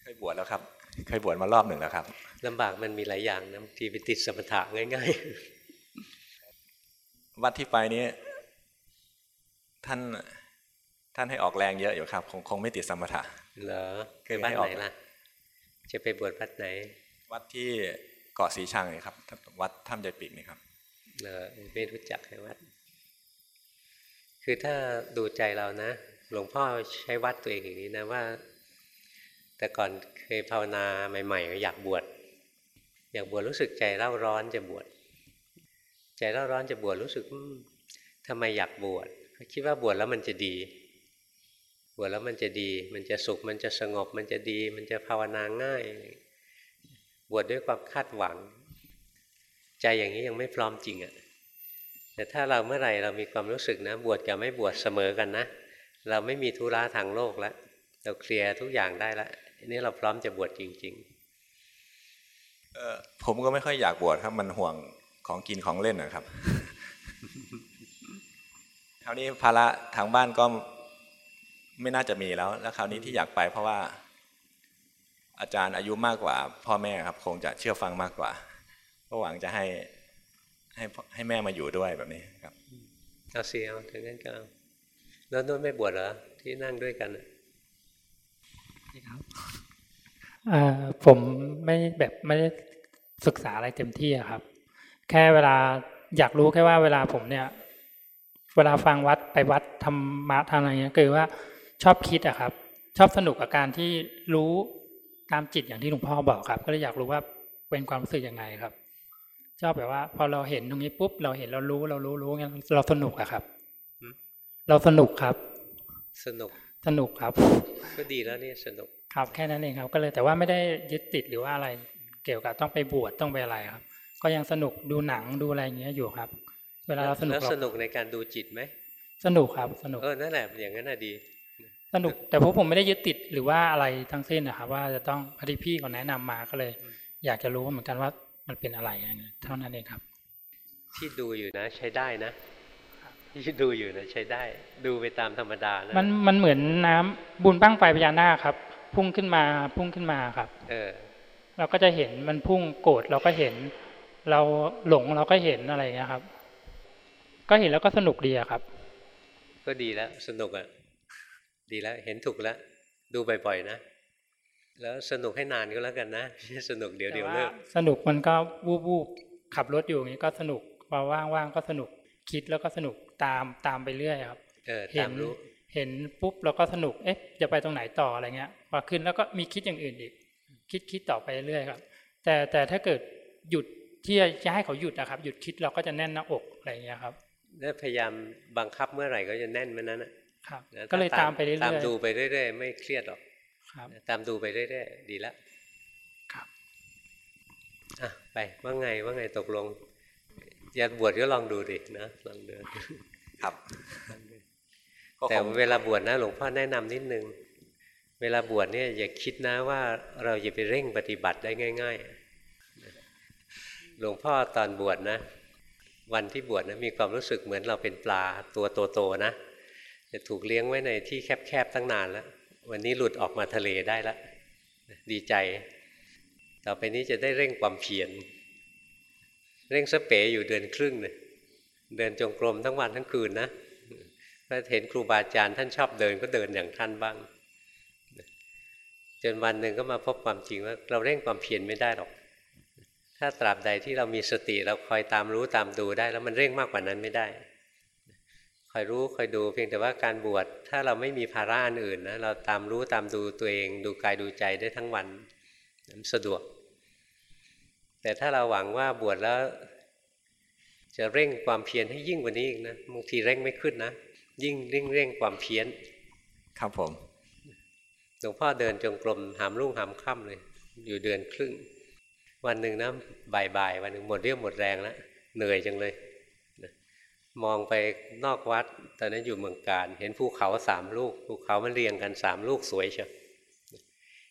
Speaker 4: เคยบวชแล้วครับ เคยบวชมารอบหนึ่งแล้วครับ
Speaker 1: ลำบากมันมีหลายอย่างนะบางทีไปติดสมถะง่าย
Speaker 4: วัดที่ไปนี้ ท่านท่านให้ออกแรงเยอะอยู่ครับ คงคงไม่ติดสมถะ
Speaker 1: ๆเหรอ
Speaker 4: เคย
Speaker 1: วัด
Speaker 4: ให้อ
Speaker 1: ไห
Speaker 4: อก
Speaker 1: นล่ะ จะไปบวชวัดไหน
Speaker 4: วัดที่เกาะสีชังนี่ครับ วัดถ้ำใจปีกนี่ครับ
Speaker 1: เออไม่รู้จักให้วัด คือถ้าดูใจเรานะ หลวงพ่อใช้วัดตัวเองอย่างนี้นะว่า แต่ก่อนเคยภาวนาใหม่ๆก็อยากบวชอยากบวชรู้สึกใจเร่าร้อนจะบวชใจเร่าร้อนจะบวชรู้สึกอืมทำไมอยากบวชคิดว่าบวชแล้วมันจะดี บวชแล้วมันจะดี มันจะสุข มันจะสงบ มันจะดี มันจะภาวนาง่าย บวชด้วยความคาดหวัง ใจอย่างนี้ยังไม่พร้อมจริงอะ่ะแต่ถ้าเราเมื่อไหร่เรามีความรู้สึกนะ บวชกับไม่บวชเสมอกันนะ เราไม่มีธุระทางโลกแล้วเราเคลียร์ทุกอย่างได้แล้วอันนี้เราพร้อมจะบวชจริง
Speaker 4: เออผมก็ไม่ค่อยอยากบวชครับ มันห่วงของกินของเล่นนะครับคราวนี้ภาระทางบ้านก็ไม่น่าจะมีแล้ว แล้วคราวนี้ที่อยากไปเพราะว่า อาจารย์อายุมากกว่า พ่อแม่ครับ คงจะเชื่อฟังมากกว่า ก็หวังจะให้ให้พ่อให้แม่มาอยู่ด้วยแบบนี้ครับ
Speaker 1: ๆเอาเสียเอาถึงนั้นก็เอาแล้วนุ่นไม่บวชเหรอที่นั่งด้วยกันน่ะ
Speaker 5: อ่าผมไม่แบบไม่ได้ศึกษาอะไรเต็มที่อะครับ แค่เวลาอยากรู้แค่ว่าเวลาผมเนี่ย เวลาฟังวัดไปวัดธรรมะทางอะไรเงี้ยคือว่าชอบคิดอะครับ ชอบสนุกกับการที่รู้ตามจิตอย่างที่หลวงพ่อบอกครับ ก็เลยอยากรู้ว่าเป็นความรู้สึกยังไงครับ ชอบแบบว่า พอเราเห็นตรงนี้ปุ๊บเราเห็นเรารู้เรารู้รู้เงี้ยเราสนุกอะครับเราสนุกครับ
Speaker 1: สนุก
Speaker 5: สนุกครับ
Speaker 1: ก็ดีแล้วนี่สนุก
Speaker 5: ครับแค่นั้นเองครับ ก็เลยแต่ว่าไม่ได้ยึดติดหรือว่าอะไรเกี่ยวกับต้องไปบวชต้องไปอะไรครับ ก็ยังสนุกดูหนังดูอะไรอย่างเงี้ยอยู่ครับ เวลาเราสนุก
Speaker 1: แล้ว
Speaker 5: เรา
Speaker 1: สนุกในการดูจิตไหม
Speaker 5: สนุกครับสนุก
Speaker 1: เออนั่นแหละอย่างนั้นน่ะดี
Speaker 5: สนุกแต่พวกผมไม่ได้ยึดติดหรือว่าอะไรทั้งสิ้นนะครับ ว่าจะต้องพอดีพี่เขาแนะนำมาก็เลย อยากจะรู้เหมือนกันว่า มันเป็นอะไรอะไรเงี้ยเท่านั้นเองครับ
Speaker 1: ที่ดูอยู่นะใช้ได้นะที่ดูอยู่นะใช้ได้ ดูไปตามธรรมดานะ
Speaker 5: มันมันเหมือนน้ำบุญบ้างไฟพญานาคครับ พุ่งขึ้นมาพุ่งขึ้นมาครับ
Speaker 1: เออ
Speaker 5: เราก็จะเห็นมันพุ่งโกรธเราก็เห็น เราหลงเราก็เห็นอะไรอย่างเงี้ยครับ ก็เห็นแล้วก็สนุกดีอะครับ
Speaker 1: ก็ดีแล้วสนุกอะดีแล้วเห็นถูกแล้วดูบ่อยๆนะ แล้วสนุกให้นานก็แล้วกันนะไม่ใช่สนุกเดี๋ยวเดี๋ยวเลิก
Speaker 5: แต่าสนุกมันก็วูบวูบขับรถอยู่อย่างนี้ก็สนุกพอว่างๆก็สนุกคิดแล้วก็สนุกตามตามไปเรื่อยครับ
Speaker 1: เออ
Speaker 5: เห็
Speaker 1: ตานมรู้
Speaker 5: เห็นปุ๊บเราก็สนุกเอ๊ะจะไปตรงไหนต่ออะไรเงี้ยพอขึ้นแล้วก็มีคิดอย่างอื่นอีก คิดคิดต่อไปเรื่อยครับ แต่แต่ถ้าเกิดหยุดที่จะให้เขาหยุดนะครับ หยุดคิดเราก็จะแน่นหน้าอกอะไรเงี้ยครับ
Speaker 1: แล้วพยายามบังคับเมื่อไหร่ก็จะแน่นเมื่อนั้นน่ะ
Speaker 5: ครับ
Speaker 1: นะ
Speaker 5: ก็เลย
Speaker 1: ถ้
Speaker 5: ตามไปเรื่อยๆ
Speaker 1: ตามดูไปเรื่อยๆไม่เครียดหรอก
Speaker 5: ครับ
Speaker 1: ตามดูไปเรื่อยๆดีแล้ว
Speaker 5: ครับ
Speaker 1: อะไปว่าไงว่าไงตกลงอย่าบวชก็ลองดูดินะลองดู
Speaker 4: ครับก็
Speaker 1: แต่
Speaker 4: คง
Speaker 1: เวลาบวชนะ หลวงพ่อแนะนำนิดนึง เวลาบวชเนี่ยอย่าคิดนะว่าเราจะไปเร่งปฏิบัติได้ง่าย ๆ หลวงพ่อตอนบวชนะ วันที่บวชนะมีความรู้สึกเหมือนเราเป็นปลาตัวโตๆนะจะถูกเลี้ยงไว้ในที่แคบๆตั้งนานแล้ว วันนี้หลุดออกมาทะเลได้แล้วดีใจ ต่อไปนี้จะได้เร่งความเพียรเร่งสเปรอยู่เดือนครึ่งเลยเดินจงกรมทั้งวันทั้งคืนนะถ้าเห็นครูบาอาจารย์ท่านชอบเดินก็เดินอย่างท่านบ้าง จนวันหนึ่งก็มาพบความจริงว่า เราเร่งความเพียรไม่ได้หรอก ถ้าตราบใดที่เรามีสติเราคอยตามรู้ตามดูได้ แล้วมันเร่งมากกว่านั้นไม่ได้ อยรู้คอยดูเพียงแต่ว่าการบวชถ้าเราไม่มีภาระอันอื่นนะเราตามรู้ตามดูตัวเอง ดูกายดูใจได้ทั้งวันมันสะดวก แต่ถ้าเราหวังว่าบวชแล้ว จะเร่งความเพียรให้ยิ่งกว่านี้อีกนะบางทีเร่งไม่ขึ้นนะยิ่งเร่งเร่งความเพียร
Speaker 4: ครับผม
Speaker 1: หลวงพ่อเดินจงกรมหามรุ่งหามค่ำเลย อยู่เดือนครึ่ง วันหนึ่งนะบ่ายๆวันหนึ่งหมดเรี่ยวหมดแรงแล้วเหนื่อยจังเลยนะ มองไปนอกวัดตอนนั้นอยู่เมืองการ เห็นภูเขาสามลูกภูเขามันเรียงกันสามลูกสวยเชียว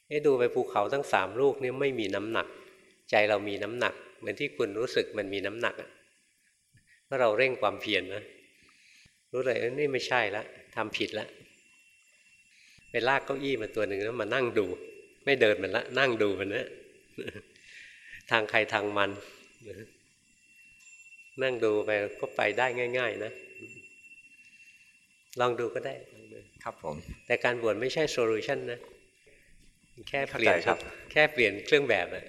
Speaker 1: เอ๊ดูไปภูเขาทั้งสามลูกนี่ไม่มีน้ำหนัก ใจเรามีน้ำหนัก เหมือนที่คุณรู้สึกมันมีน้ำหนักเมื่อเราเร่งความเพียรนะรู้เลยเอ้ยนี่ไม่ใช่ละทำผิดละไปลากเก้าอี้มาตัวหนึ่งแล้วมานั่งดู ไม่เดินมันละ นั่งดูมันนะทางใครทางมัน นั่งดูไปก็ไปได้ง่าย ๆ นะ ลองดูก็ได้ลองดู
Speaker 4: ครับผม
Speaker 1: แต่การบวชไม่ใช่โซลูชันนะ แค่เปลี่ยน
Speaker 4: เข้าใจครับ
Speaker 1: แค่เปลี่ยนเครื่องแบบอะ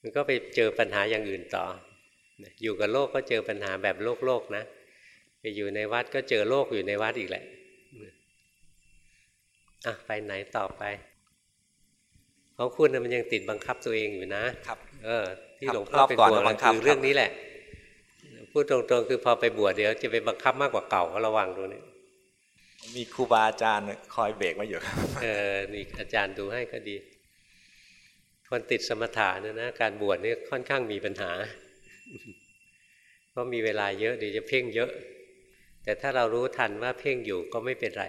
Speaker 1: มันก็ไปเจอปัญหาอย่างอื่นต่อ อยู่กับโลกก็เจอปัญหาแบบโลกโลกนะ ไปอยู่ในวัดก็เจอโลกอยู่ในวัดอีกแหละ อะ ไปไหนต่อไป ของคุณน่ะมันยังติดบังคับตัวเองอยู่นะ
Speaker 4: ครับ
Speaker 1: เออ ที่
Speaker 4: ครับ
Speaker 1: หลวงพ่
Speaker 4: ร
Speaker 1: อ
Speaker 4: อบ
Speaker 1: เป็น
Speaker 4: ก่อน
Speaker 1: ห่วง
Speaker 4: น่ะบังคับ
Speaker 1: คือเรื่อง
Speaker 4: ครับ
Speaker 1: นี้แหละ พูดตรงๆ คือพอไปบวชเดี๋ยวจะไปบังคับมากกว่าเก่าก็ระวังดูนี่
Speaker 4: มีครูบาอาจารย์คอยเบรกไว้อยู่ครับ
Speaker 1: เออนี่อาจารย์ดูให้ก็ดี คนติดสมถะเนี่ยนะการบวชเนี่ยค่อนข้างมีปัญหาเพราะมีเวลาเยอะเดี๋ยวจะเพ่งเยอะ แต่ถ้าเรารู้ทันว่าเพ่งอยู่ก็ไม่เป็นไร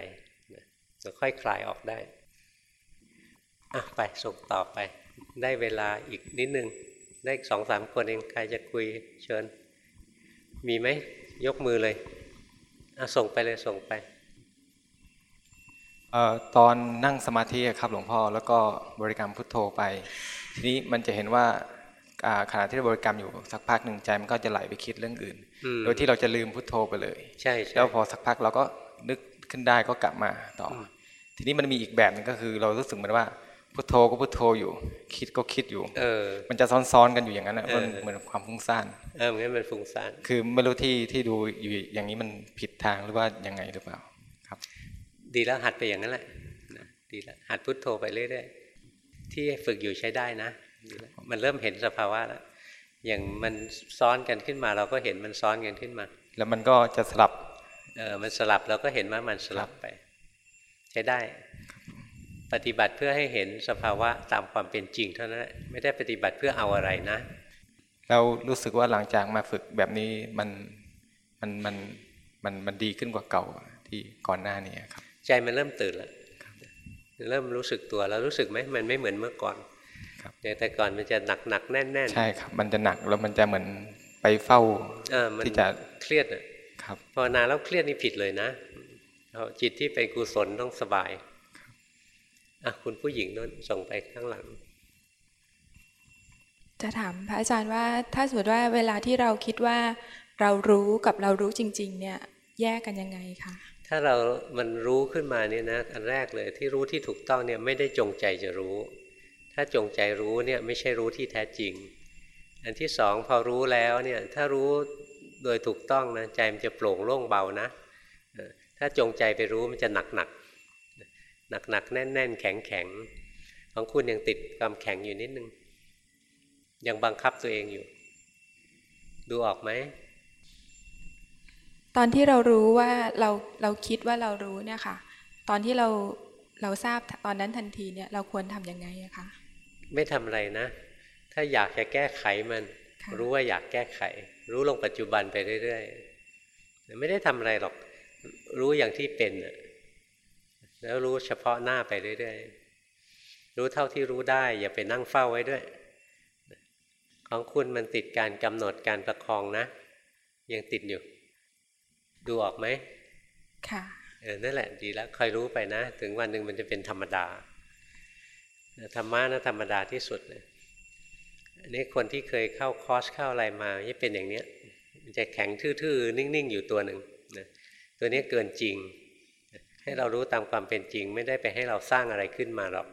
Speaker 1: จะค่อยคลายออกได้อะไปส่งต่อไป ได้เวลาอีกนิดนึง ได้สองสามคนเองใครจะคุยเชิญ มีไหมยกมือเลยอะส่งไปเลยส่งไป
Speaker 6: เอ่อตอนนั่งสมาธิอะครับหลวงพ่อแล้วก็บริกรรมพุทโธไป ทีนี้มันจะเห็นว่าอ่าขณะที่เราบริกรรมอยู่สักพักหนึ่งใจมันก็จะไหลไปคิดเรื่องอื่น
Speaker 1: อืม
Speaker 6: โดยที่เราจะลืมพุทโธไปเลย
Speaker 1: ใช่ใช่
Speaker 6: แล้วพอสักพักเราก็นึกขึ้นได้ก็กลับมาต่ออ
Speaker 1: ม
Speaker 6: ทีนี้มันมีอีกแบบหนึงก็คือเรารู้สึกเหมือนว่า พุทโธก็พุทโธอยู่ คิดก็คิดอยู่
Speaker 1: เออ
Speaker 6: มันจะซ้อนๆกันอยู่อย่างนั้นอะ
Speaker 1: เออ
Speaker 6: มันเหมือนความฟุ้งซ่าน
Speaker 1: เอองั้นมันฟุ้งซ่าน
Speaker 6: คือไม่รู้ที่ที่ดูอยู่อย่างนี้มันผิดทางหรือว่ายังไงหรือเปล่าครับ
Speaker 1: ดีแล้วหัดไปอย่างนั้นแหละนะดีแล้วหัดพุทโธไปเรื่อยๆที่ฝึกอยู่ใช้ได้นะดีแล้วมันเริ่มเห็นสภาวะแล้วอย่างมันซ้อนกันขึ้นมา เราก็เห็นมันซ้อนกันขึ้นมา
Speaker 6: แล้วมันก็จะสลับ
Speaker 1: เออมันสลับเราก็เห็นว่ามันสลับไป ใช้ได้ ปฏิบัติเพื่อให้เห็นสภาวะตามความเป็นจริงเท่านั้นแหละไม่ได้ปฏิบัติเพื่อเอาอะไรนะ
Speaker 6: เรารู้สึกว่าหลังจากมาฝึกแบบนี้มันมันมันมันมันดีขึ้นกว่าเก่าที่ก่อนหน้านี้ครับ
Speaker 1: ใจมันเริ่มตื่นแล้วเริ่มรู้สึกตัวแล้วรู้สึกไหมมันไม่เหมือนเมื่อก่อน
Speaker 6: ครับ
Speaker 1: อย่างแต่ก่อนมันจะหนักหนักๆแน่นแน่น
Speaker 6: ใช่ครับ มันจะหนักแล้วมันจะเหมือนไปเฝ้า
Speaker 1: เออมัน
Speaker 6: ที่จะ
Speaker 1: เครียดอะ
Speaker 6: ครับ
Speaker 1: ภาวนาแล้วเครียดนี่ผิดเลยนะเอาจิตที่เป็นกุศลต้องสบาย อะคุณผู้หญิงนั่นส่งไปข้างหลัง
Speaker 7: จะถามพระอาจารย์ว่าถ้าสมมติว่าเวลาที่เราคิดว่าเรารู้กับเรารู้จริง ๆ เนี่ยแยกกันยังไงคะ
Speaker 1: ถ้าเรามันรู้ขึ้นมาเนี่ยนะอันแรกเลยที่รู้ที่ถูกต้องเนี่ยไม่ได้จงใจจะรู้ ถ้าจงใจรู้เนี่ยไม่ใช่รู้ที่แท้จริง อันที่สองพอรู้แล้วเนี่ยถ้ารู้โดยถูกต้องนะใจมันจะโปร่งโล่งเบานะเออถ้าจงใจไปรู้มันจะหนักหนัก หนักหนักๆแน่นแน่นๆแข็งแข็งๆของคุณยังติดความแข็งอยู่นิดนึง ยังบังคับตัวเองอยู่ ดูออกไหม
Speaker 7: ตอนที่เรารู้ว่าเราเราคิดว่าเรารู้เนี่ยค่ะ ตอนที่เราเราทราบตอนนั้นทันทีเนี่ย เราควรทำยังไงอะคะ
Speaker 1: ไม่ทำอะไรนะ ถ้าอยากจะแก้ไขมัน
Speaker 7: ค่ะ
Speaker 1: รู้ว่าอยากแก้ไข รู้ลงปัจจุบันไปเรื่อยๆไม่ได้ทำอะไรหรอก รู้อย่างที่เป็นน่ะ แล้วรู้เฉพาะหน้าไปเรื่อยๆ รู้เท่าที่รู้ได้ อย่าไปนั่งเฝ้าไว้ด้วย ของคุณมันติดการกำหนดการประคองนะ ยังติดอยู่ ดูออกไหม
Speaker 7: ค่ะ
Speaker 1: เออนั่นแหละดีแล้วคอยรู้ไปนะ ถึงวันหนึ่งมันจะเป็นธรรมดาธรรมะนะธรรมดาที่สุดเลยอันนี้คนที่เคยเข้าคอร์สเข้าอะไรมาจะเป็นอย่างเนี้ยมันจะแข็งทื่อๆ นิ่งๆ อยู่ตัวหนึ่งนะตัวนี้เกินจริง ให้เรารู้ตามความเป็นจริง ไม่ได้ไปให้เราสร้างอะไรขึ้นมาหรอก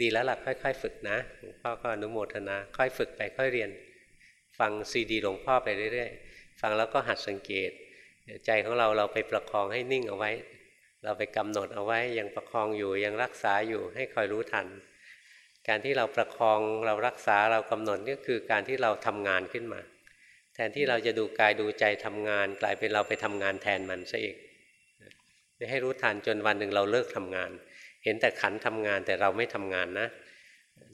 Speaker 1: ดีแล้วล่ะค่อย ๆ ฝึกนะหลวงพ่อก็อนุโมทนา ค่อยฝึกไปค่อยเรียน ฟังซีดีหลวงพ่อไปเรื่อยๆ ฟังแล้วก็หัดสังเกต ใจของเราเราไปประคองให้นิ่งเอาไว้ เราไปกำหนดเอาไว้ยังประคองอยู่ยังรักษาอยู่ให้คอยรู้ทัน การที่เราประคองเรารักษาเรากำหนดนี่คือการที่เราทำงานขึ้นมา แทนที่เราจะดูกายดูใจทำงาน กลายเป็นเราไปทำงานแทนมันซะเอง ให้รู้ทันจนวันหนึ่งเราเลิกทำงาน เห็นแต่ขันทำงานแต่เราไม่ทำงานนะ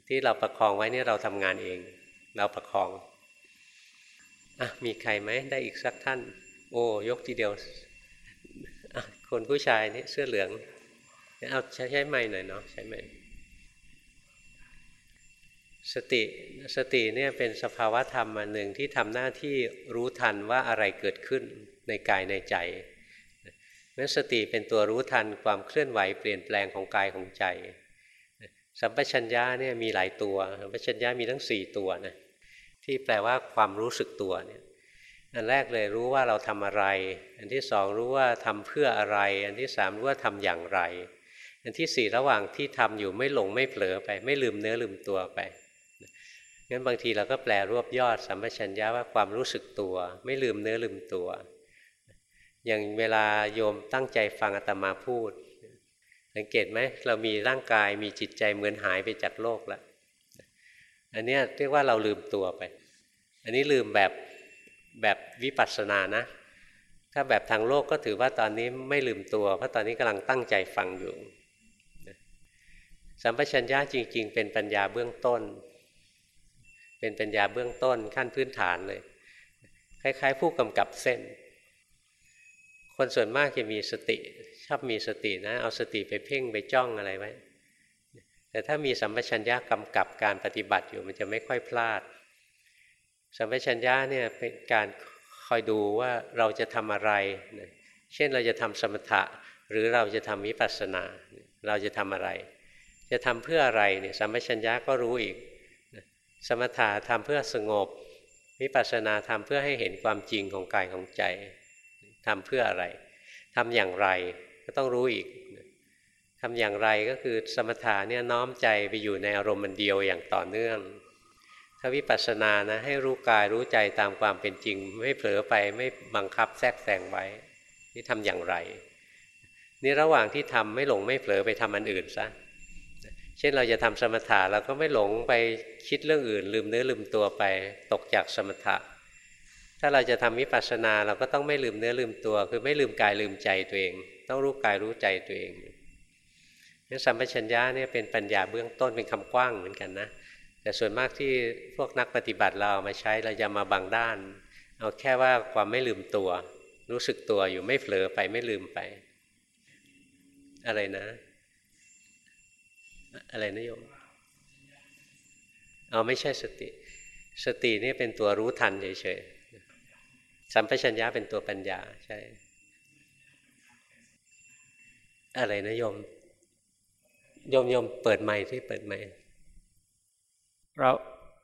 Speaker 1: ที่เราประคองไว้นี่เราทำงานเอง เราประคองอะมีใครไหมได้อีกสักท่าน โอ้ยกทีเดียวคนผู้ชายนี่เสื้อเหลืองเอาใช้ใช้ไม้หน่อยเนาะใช้ไม้สติสติเนี่ยเป็นสภาวะธรรมอันหนึ่งที่ทำหน้าที่รู้ทันว่าอะไรเกิดขึ้นในกายในใจ นั้นสติเป็นตัวรู้ทันความเคลื่อนไหวเปลี่ยนแปลงของกายของใจ สัมปชัญญะเนี่ยมีหลายตัว สัมปชัญญะมีทั้งสี่ตัวนะที่แปลว่าความรู้สึกตัวเนี่ยอันแรกเลยรู้ว่าเราทำอะไร อันที่สองรู้ว่าทำเพื่ออะไร อันที่สามรู้ว่าทำอย่างไร อันที่สี่ระหว่างที่ทำอยู่ไม่หลงไม่เผลอไป ไม่ลืมเนื้อลืมตัวไปงั้นบางทีเราก็แปลรวบยอดสัมปชัญญะว่าความรู้สึกตัว ไม่ลืมเนื้อลืมตัว อย่างเวลาโยมตั้งใจฟังอาตมาพูด สังเกตไหมเรามีร่างกายมีจิตใจเหมือนหายไปจากโลกแล้วอันนี้เรียกว่าเราลืมตัวไป อันนี้ลืมแบบแบบวิปัสสนานะ ถ้าแบบทางโลกก็ถือว่าตอนนี้ไม่ลืมตัว เพราะตอนนี้กำลังตั้งใจฟังอยู่สัมปชัญญะจริง ๆ เป็นปัญญาเบื้องต้น เป็นปัญญาเบื้องต้นขั้นพื้นฐานเลย คล้าย ๆ ผู้กำกับเส้น คนส่วนมากจะมีสติ ชอบมีสตินะ เอาสติไปเพ่งไปจ้องอะไรไว้ แต่ถ้ามีสัมปชัญญะกำกับการปฏิบัติอยู่มันจะไม่ค่อยพลาด สัมปชัญญะเนี่ยเป็นการคอยดูว่าเราจะทำอะไรนะเช่นเราจะทำสมถะ หรือเราจะทำวิปัสสนา เราจะทำอะไร จะทำเพื่ออะไรเนี่ยสัมปชัญญะก็รู้อีกนะสมถะทำเพื่อสงบวิปัสสนาทำเพื่อให้เห็นความจริงของกายของใจ ทำเพื่ออะไรทำอย่างไรก็ต้องรู้อีกทำอย่างไรก็คือสมถะเนี่ยน้อมใจไปอยู่ในอารมณ์มันเดียวอย่างต่อเนื่อง ถ้าวิปัสสนานะให้รู้กายรู้ใจตามความเป็นจริง ไม่เผลอไปไม่บังคับแทรกแซงไว้ นี่ทำอย่างไร นี่ระหว่างที่ทำไม่หลงไม่เผลอไปทำอันอื่นซะเช่นเราจะทำสมถะเราก็ไม่หลงไปคิดเรื่องอื่น ลืมเนื้อลืมตัวไปตกจากสมถะ ถ้าเราจะทำวิปัสสนาเราก็ต้องไม่ลืมเนื้อลืมตัว คือไม่ลืมกายลืมใจตัวเอง ต้องรู้กายรู้ใจตัวเองงั้นสัมปชัญญะเนี่ยเป็นปัญญาเบื้องต้นเป็นคำกว้างเหมือนกันนะแต่ส่วนมากที่พวกนักปฏิบัติเราเอามาใช้เราจะมาบางด้าน เอาแค่ว่าความไม่ลืมตัว รู้สึกตัวอยู่ไม่เผลอไปไม่ลืมไป อะไรนะ อะไรนะโยมเอาไม่ใช่สติ สตินี่เป็นตัวรู้ทันเฉยๆ สัมปชัญญะเป็นตัวปัญญาใช่ อะไรนะโยมโยมโยมเปิดไมค์ที่เปิดไมค์
Speaker 8: เรา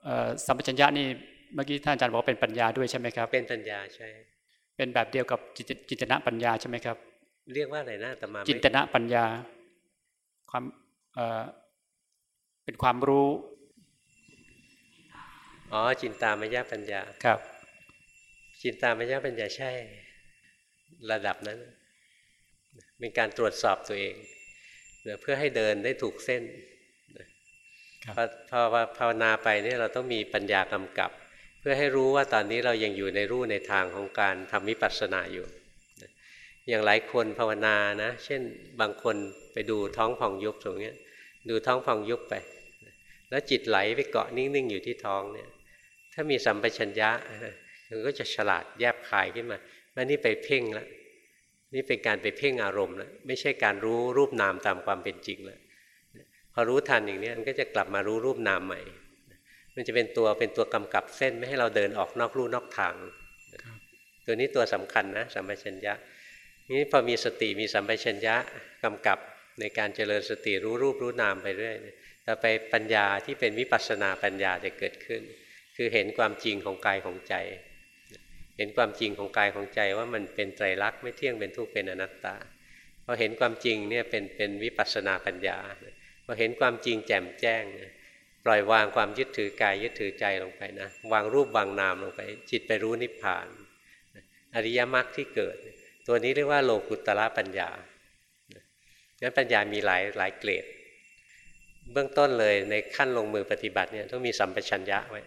Speaker 8: เอ่อสัมปชัญญะนี่เมื่อกี้ท่านอาจารย์บอกว่าเป็นปัญญาด้วยใช่ไหมครับ
Speaker 1: เป็นปัญญาใช่
Speaker 8: เป็นแบบเดียวกับจิตจินตนะปัญญาใช่ไหมครับ
Speaker 1: เรียกว่าอะไรนะอาตมาไม่
Speaker 8: จินตนะปัญญา ความเอ่อเป็นความรู้
Speaker 1: อ๋อจินตามยปัญญา
Speaker 8: ครับ
Speaker 1: จินตามยปัญญาใช่ระดับนั้น เป็นการตรวจสอบตัวเองเพื่อให้เดินได้ถูกเส้น
Speaker 8: ครับ
Speaker 1: พอพอภาวนาไปเนี่ยเราต้องมีปัญญากำกับ เพื่อให้รู้ว่าตอนนี้เรายังอยู่ในรูในทางของการทำวิปัสสนาอยู่ อย่างหลายคนภาวนานะ เช่นบางคนไปดูท้องผ่องยุบตรงนี้ยดูท้องผ่องยุบไป แล้วจิตไหลไปเกาะนิ่งๆอยู่ที่ท้องเนี่ยถ้ามีสัมปชัญญะ มันก็จะฉลาดแยบคายขึ้นมาว่านี่ไปเพ่งแล้วนี่เป็นการไปเพ่งอารมณ์แล้วไม่ใช่การรู้รูปนามตามความเป็นจริงแล้วพอรู้ทันอย่างนี้มันก็จะกลับมารู้รูปนามใหม่ มันจะเป็นตัวเป็นตัวกำกับเส้นไม่ให้เราเดินออกนอกลู่นอกทาง ตัวนี้ตัวสำคัญนะสัมปชัญญะนี้พอมีสติมีสัมปชัญญะกำกับในการเจริญสติรู้รูปรู้นามไปเรื่อยต่อไปปัญญาที่เป็นวิปัสสนาปัญญาจะเกิดขึ้น คือเห็นความจริงของกายของใจ เห็นความจริงของกายของใจว่ามันเป็นไตรลักษณ์ไม่เที่ยงเป็นทุกข์เป็นอนัตตาพอเห็นความจริงเนี่ยเป็นเป็นวิปัสสนาปัญญาพอเห็นความจริงแจ่มแจ้ง ปล่อยวางความยึดถือกายยึดถือใจลงไปนะวางรูปวางนามลงไป จิตไปรู้นิพพาน อริยมรรคที่เกิด ตัวนี้เรียกว่าโลกุตละปัญญางั้นปัญญามีหลายหลายเกรด เบื้องต้นเลยในขั้นลงมือปฏิบัติเนี่ยต้องมีสัมปชัญญะไว้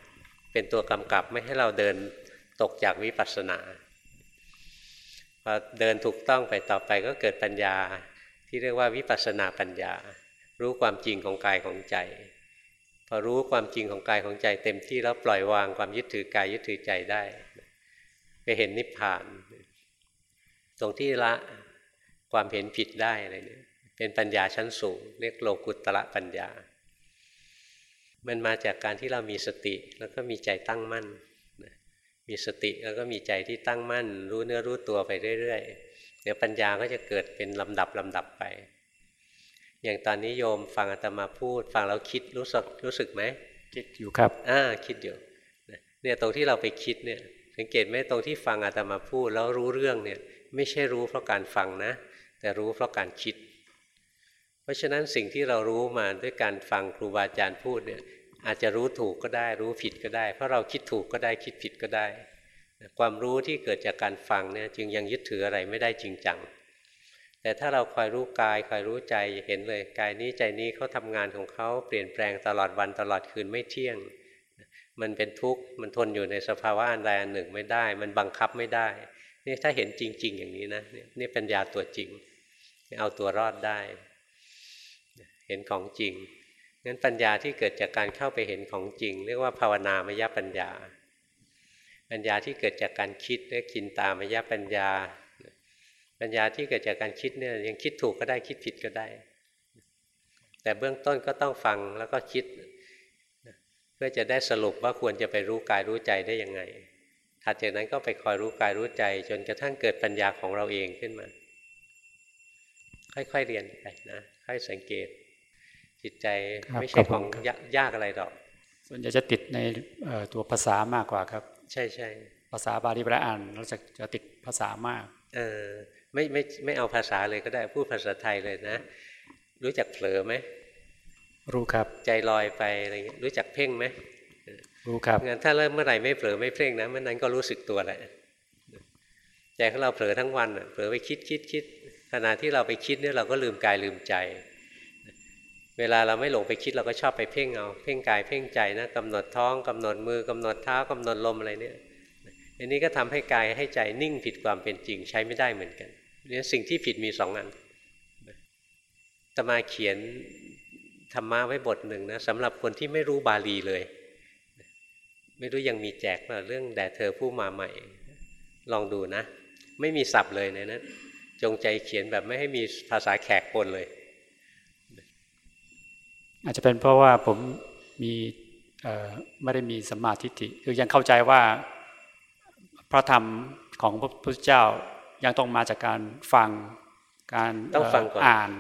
Speaker 1: เป็นตัวกำกับไม่ให้เราเดิน ตกจากวิปัสสนาพอเดินถูกต้องไปต่อไปก็เกิดปัญญาที่เรียกว่าวิปัสสนาปัญญา รู้ความจริงของกายของใจ พอรู้ความจริงของกายของใจ เต็มที่แล้วปล่อยวางความยึดถือกายยึดถือใจได้ไปเห็นนิพพาน ตรงที่ละความเห็นผิดได้อะไรเนี่ยเป็นปัญญาชั้นสูง เรียกโลกุตระปัญญา มันมาจากการที่เรามีสติแล้วก็มีใจตั้งมั่น มีสติแล้วก็มีใจที่ตั้งมั่น รู้เนื้อรู้ตัวไปเรื่อยๆเดี๋ยวปัญญาก็จะเกิดเป็นลำดับลำดับไป อย่างตอนนี้โยมฟังอาตมาพูด ฟังแล้วคิดรู้สึกรู้สึกไหม
Speaker 8: คิดอยู่ครับ
Speaker 1: อ่าคิดอยู่เนี่ยตรงที่เราไปคิดเนี่ยสังเกตไหมตรงที่ฟังอาตมาพูดแล้วรู้เรื่องเนี่ยไม่ใช่รู้เพราะการฟังนะ แต่รู้เพราะการคิด เพราะฉะนั้นสิ่งที่เรารู้มาด้วยการฟังครูบาอาจารย์พูดเนี่ย อาจจะรู้ถูกก็ได้ รู้ผิดก็ได้ เพราะเราคิดถูกก็ได้คิดผิดก็ได้ ความรู้ที่เกิดจากการฟังเนี่ยจึงยังยึดถืออะไรไม่ได้จริงจัง แต่ถ้าเราคอยรู้กายคอยรู้ใจเห็นเลยกายนี้ใจนี้เขาทำงานของเขาเปลี่ยนแปลงตลอดวันตลอดคืนไม่เที่ยง มันเป็นทุกข์มันทนอยู่ในสภาวะอันใดอันหนึ่งไม่ได้ มันบังคับไม่ได้นี่ถ้าเห็นจริง ๆ อย่างนี้นะนี่ปัญญาตัวจริง เอาตัวรอดได้ เห็นของจริง งั้นปัญญาที่เกิดจากการเข้าไปเห็นของจริง เรียกว่าภาวนามยปัญญา ปัญญาที่เกิดจากการคิดเรียกคินตามยปัญญา ปัญญาที่เกิดจากการคิดเนี่ยยังคิดถูกก็ได้คิดผิดก็ได้ แต่เบื้องต้นก็ต้องฟังแล้วก็คิด เพื่อจะได้สรุปว่าควรจะไปรู้กายรู้ใจได้ยังไงถัดจากนั้นก็ไปคอยรู้กายรู้ใจ จนกระทั่งเกิดปัญญาของเราเองขึ้นมา ค่อยๆเรียนไปนะค่อยสังเกต จิตใจ
Speaker 8: ครับ
Speaker 1: ไม่ใช่
Speaker 8: ข
Speaker 1: ข
Speaker 8: อ
Speaker 1: อบง
Speaker 8: คุณครับ
Speaker 1: ยากยากอะไรหรอก
Speaker 8: ส่วนใหญ่จะติดในเอ่อตัวภาษามากกว่าครับ
Speaker 1: ใช่ใช่
Speaker 8: ภาษาบาลีเวลาอ่านเราจะจะติดภาษามาก
Speaker 1: เออไม่ไม่ไม่เอาภาษาเลยก็ได้พูดภาษาไทยเลยนะ รู้จักเผลอไหม
Speaker 8: รู้ครับ
Speaker 1: ใจลอยไปอะไรเงี้ยรู้จักเพ่งไหม
Speaker 8: รู้ครับ
Speaker 1: งั้นถ้าเริ่มเมื่อไหร่ไม่เผลอไม่เพ่งนะเมื่อนั้นก็รู้สึกตัวแหละใจของเราเผลอทั้งวันอะเผลอไปคิดคิดคิดขณะที่เราไปคิดเนี่ยเราก็ลืมกายลืมใจ เวลาเราไม่หลงไปคิดเราก็ชอบไปเพ่งเอา เพ่งกายเพ่งใจนะกำหนดท้องกำหนดมือกำหนดเท้ากำหนดลมอะไรเนี่ยอันนี้ก็ทำให้กายให้ใจนิ่งผิดความเป็นจริงใช้ไม่ได้เหมือนกันเนี่ยสิ่งที่ผิดมีสองอันตมาเขียนธรรมะไว้บทหนึ่งนะสำหรับคนที่ไม่รู้บาลีเลย ไม่รู้ยังมีแจกเปล่าเรื่องแด่เธอผู้มาใหม่ ลองดูนะ ไม่มีศัพท์เลยในนั้นจงใจเขียนแบบไม่ให้มีภาษาแขกปนเลย
Speaker 8: อาจจะเป็นเพราะว่าผมมีเอ่อไม่ได้มีสัมมาทิฏฐิคือยังเข้าใจว่าพระธรรมของพระพุทธเจ้ายังต้องมาจากการฟังการ
Speaker 1: ต้องฟังก่อน
Speaker 8: เอ่าน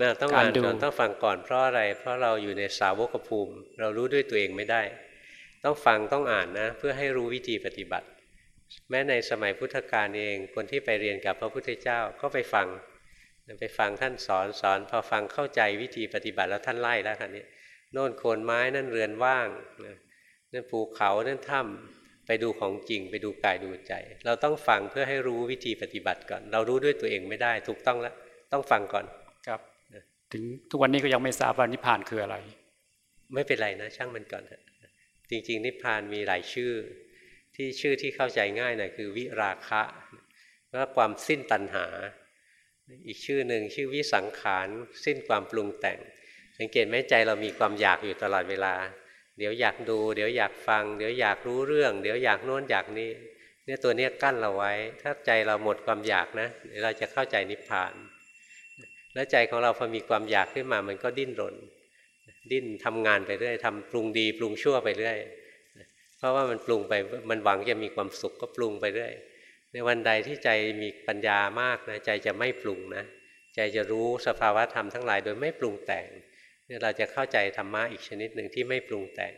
Speaker 1: นะต้อง
Speaker 8: การ
Speaker 1: อ่าน
Speaker 8: ดู
Speaker 1: ก่อนต้องฟังก่อนเพราะอะไร เพราะเราอยู่ในสาวกภูมิ เรารู้ด้วยตัวเองไม่ได้ ต้องฟังต้องอ่านนะ เพื่อให้รู้วิธีปฏิบัติ แม้ในสมัยพุทธกาลเองคนที่ไปเรียนกับพระพุทธเจ้าก็ไปฟัง ไปฟังท่านสอนสอนพอฟังเข้าใจวิธีปฏิบัติแล้วท่านไล่แล้วคันนี้โน่นโคนไม้นั่นเรือนว่างนะนั่นภูเขานั่นถ้ำไปดูของจริง ไปดูกายดูใจ เราต้องฟังเพื่อให้รู้วิธีปฏิบัติก่อน เรารู้ด้วยตัวเองไม่ได้ถูกต้องแล้วต้องฟังก่อน
Speaker 8: ครับถึงทุกวันนี้ก็ยังไม่ทราบว่านิพพานคืออะไร
Speaker 1: ไม่เป็นไรนะช่างมันก่อนเถอะจริง ๆ นิพพานมีหลายชื่อ ที่ชื่อที่เข้าใจง่ายหน่อยคือวิราคะว่าความสิ้นตัณหา อีกชื่อหนึ่งชื่อวิสังขารสิ้นความปรุงแต่ง สังเกตไหมใจเรามีความอยากอยู่ตลอดเวลา เดี๋ยวอยากดู เดี๋ยวอยากฟัง เดี๋ยวอยากรู้เรื่อง เดี๋ยวอยากโน้นอยากนี้เนี่ยตัวเนี้ยกั้นเราไว้ ถ้าใจเราหมดความอยากนะเดี๋ยวเราจะเข้าใจนิพพาน แล้วใจของเราพอมีความอยากขึ้นมามันก็ดิ้นรน ดิ้นทำงานไปเรื่อยทำปรุงดี ปรุงชั่วไปเรื่อยเพราะว่ามันปรุงไปมันหวังจะมีความสุขก็ปรุงไปเรื่อย ในวันใดที่ใจมีปัญญามากนะใจจะไม่ปรุงนะใจจะรู้สภาวะธรรมทั้งหลายโดยไม่ปรุงแต่งเนี่ยเราจะเข้าใจธรรมะอีกชนิดหนึ่งที่ไม่ปรุงแต่ง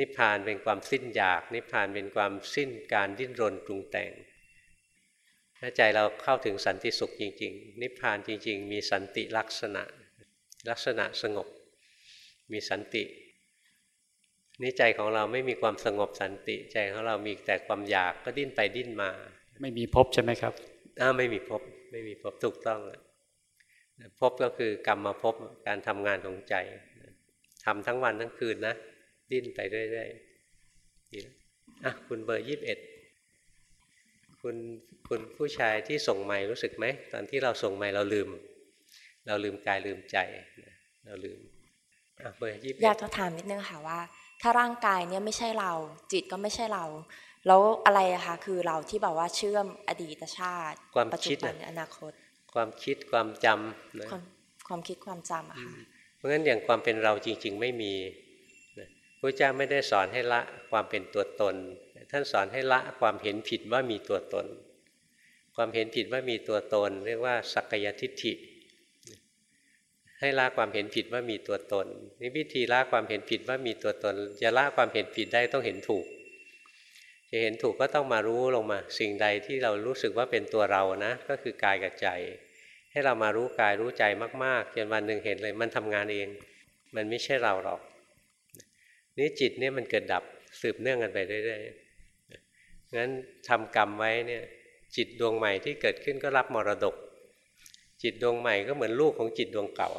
Speaker 1: นิพพานเป็นความสิ้นอยาก นิพพานเป็นความสิ้นการดิ้นรนปรุงแต่ง ถ้าใจเราเข้าถึงสันติสุขจริง ๆ นิพพานจริง ๆ มีสันติลักษณะ ลักษณะสงบ มีสันติ นี่ใจของเราไม่มีความสงบสันติใจของเรามีแต่ความอยากก็ดิ้นไปดิ้นมา
Speaker 8: ไม่มีภพใช่ไหมครับ
Speaker 1: อ้าวไม่มีภพไม่มีภพถูกต้องแล้วภพก็คือกรรมมาภพการทำงานของใจทำทั้งวันทั้งคืนนะ ดิ้นไปเรื่อยๆดีแล้วอะคุณเบอร์ยี่สิบเอ็ดคุณคุณผู้ชายที่ส่งไม้รู้สึกไหมตอนที่เราส่งไม้เราลืม เราลืมกายลืมใจ เราลืมอะเบอร์ยี่สิบ
Speaker 9: อ
Speaker 1: เอ็
Speaker 9: ยา
Speaker 1: ด
Speaker 9: กจะถามนิดนึงค่ะว่า ถ้าร่างกายเนี่ยไม่ใช่เรา จิตก็ไม่ใช่เรา แล้วอะไรอะคะคือเราที่แบบว่าเชื่อมอดีตชาติ
Speaker 1: ความ
Speaker 9: ปัจจุ
Speaker 1: คิด
Speaker 9: บัน
Speaker 1: น่ะ
Speaker 9: อนาคต
Speaker 1: ความคิดความจำนะ
Speaker 9: ความความคิดความจำอะค่ะ
Speaker 1: เพราะงั้นอย่างความเป็นเราจริง ๆ ไม่มีนะพระเจ้าไม่ได้สอนให้ละความเป็นตัวตน ท่านสอนให้ละความเห็นผิดว่ามีตัวตน ความเห็นผิดว่ามีตัวตน เรียกว่าสักยทิฏฐิ ให้ละความเห็นผิดว่ามีตัวตนนี่วิธีละความเห็นผิดว่ามีตัวตน จะละความเห็นผิดได้ต้องเห็นถูก จะเห็นถูกก็ต้องมารู้ลงมา สิ่งใดที่เรารู้สึกว่าเป็นตัวเรานะ ก็คือกายกับใจ ให้เรามารู้กายรู้ใจมากๆจนวันหนึ่งเห็นเลยมันทำงานเอง มันไม่ใช่เราหรอก นี่จิตเนี่ยมันเกิดดับสืบเนื่องกันไปเรื่อยๆงั้นทำกรรมไว้เนี่ยจิตดวงใหม่ที่เกิดขึ้นก็รับมรดก จิตดวงใหม่ก็เหมือนลูกของจิตดวงเก่า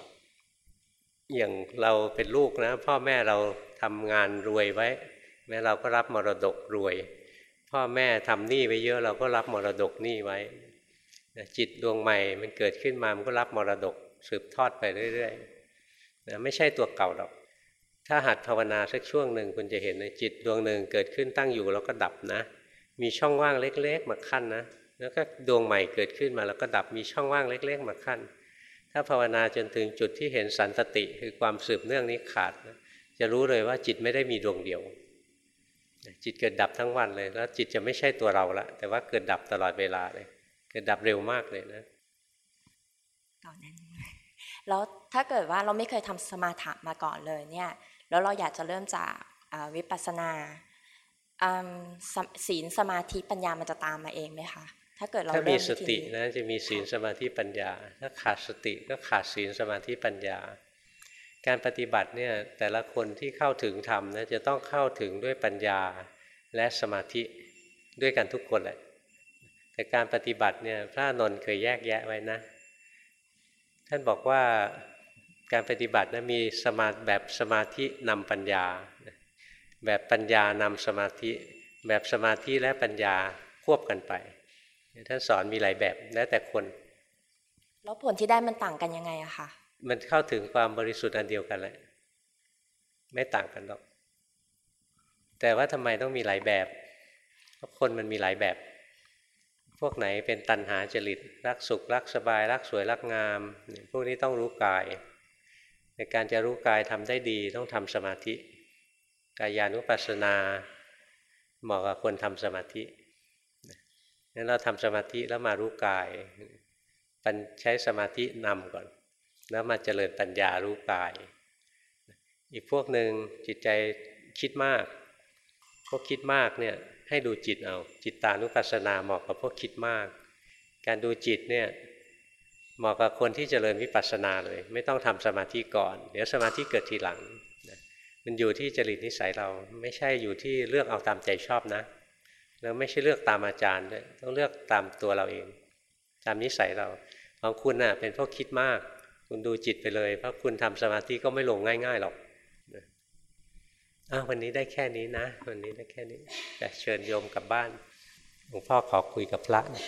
Speaker 1: อย่างเราเป็นลูกนะ พ่อแม่เราทำงานรวยไว้ แม่เราก็รับมรดกรวย พ่อแม่ทำหนี้ไว้เยอะเราก็รับมรดกหนี้ไว้จิตดวงใหม่มันเกิดขึ้นมามันก็รับมรดกสืบทอดไปเรื่อยๆนะไม่ใช่ตัวเก่าหรอก ถ้าหัดภาวนาสักช่วงหนึ่งคุณจะเห็นนะจิตดวงหนึ่งเกิดขึ้นตั้งอยู่แล้วก็ดับนะ มีช่องว่างเล็ก ๆ มาขั้นนะ แล้วก็ดวงใหม่เกิดขึ้นมาแล้วก็ดับมีช่องว่างเล็ก ๆ มาขั้น ถ้าภาวนาจนถึงจุดที่เห็นสันตติ คือความสืบเนื่องนี้ขาดนะจะรู้เลยว่าจิตไม่ได้มีดวงเดียว จิตเกิดดับทั้งวันเลย แล้วจิตจะไม่ใช่ตัวเราละ แต่ว่าเกิดดับตลอดเวลาเลย เกิดดับเร็วมากเลยนะ
Speaker 9: ก่อนนั้นแล้วถ้าเกิดว่าเราไม่เคยทำสมาธิมาก่อนเลยเนี่ยแล้วเราอยากจะเริ่มจากวิปัสสนาศีลสมาธิปัญญามันจะตามมาเองไหมคะ ถ้าเกิดเรา
Speaker 1: ถ้า
Speaker 9: เริ่
Speaker 1: มี
Speaker 9: ม
Speaker 1: ส
Speaker 9: วิธี
Speaker 1: ติ
Speaker 9: นี้
Speaker 1: นะจะมีศีลสมาธิปัญญา ถ้าขาดสติก็ขาดศีลสมาธิปัญญา การปฏิบัติเนี่ยแต่ละคนที่เข้าถึงธรรมนะจะต้องเข้าถึงด้วยปัญญาและสมาธิด้วยกันทุกคนแหละแต่การปฏิบัติเนี่ยพระอานนท์เคยแยกแยะไว้นะ ท่านบอกว่าการปฏิบัตินะมีสมาแบบสมาธินำปัญญา แบบปัญญานำสมาธิ แบบสมาธิและปัญญาควบกันไป ท่านสอนมีหลายแบบแล้วแต่คน
Speaker 9: แล้วผลที่ได้มันต่างกันยังไงอะคะ
Speaker 1: มันเข้าถึงความบริสุทธิ์อันเดียวกันแหละไม่ต่างกันหรอก แต่ว่าทำไมต้องมีหลายแบบเพราะคนมันมีหลายแบบ พวกไหนเป็นตัณหาจริตรักสุขรักสบาย รักสวยรักงาม พวกนี้ต้องรู้กาย ในการจะรู้กายทำได้ดีต้องทำสมาธิ กายานุปัสสนาเหมาะกับคนทำสมาธิ งั้นเราทำสมาธิแล้วมารู้กายปัญใช้สมาธินำก่อน แล้วมาเจริญปัญญารู้กาย อีกพวกหนึ่งจิตใจคิดมาก พวกคิดมากเนี่ยให้ดูจิตเอา จิตตานุปัสสนาเหมาะกับพวกคิดมาก การดูจิตเนี่ยเหมาะกับคนที่เจริญวิปัสสนาเลย ไม่ต้องทำสมาธิก่อน เดี๋ยวสมาธิเกิดทีหลัง มันอยู่ที่จริตนิสัยเราไม่ใช่อยู่ที่เลือกเอาตามใจชอบนะ แล้วไม่ใช่เลือกตามอาจารย์ด้วยต้องเลือกตามตัวเราเอง ตามนิสัยเราของคุณน่ะเป็นพวกคิดมาก คุณดูจิตไปเลย เพราะคุณทำสมาธิก็ไม่ลงง่าย ๆหรอกอ้าววันนี้ได้แค่นี้นะ วันนี้ได้แค่นี้จะเชิญโยมกลับบ้านหลวงพ่อขอคุยกับพระน่อย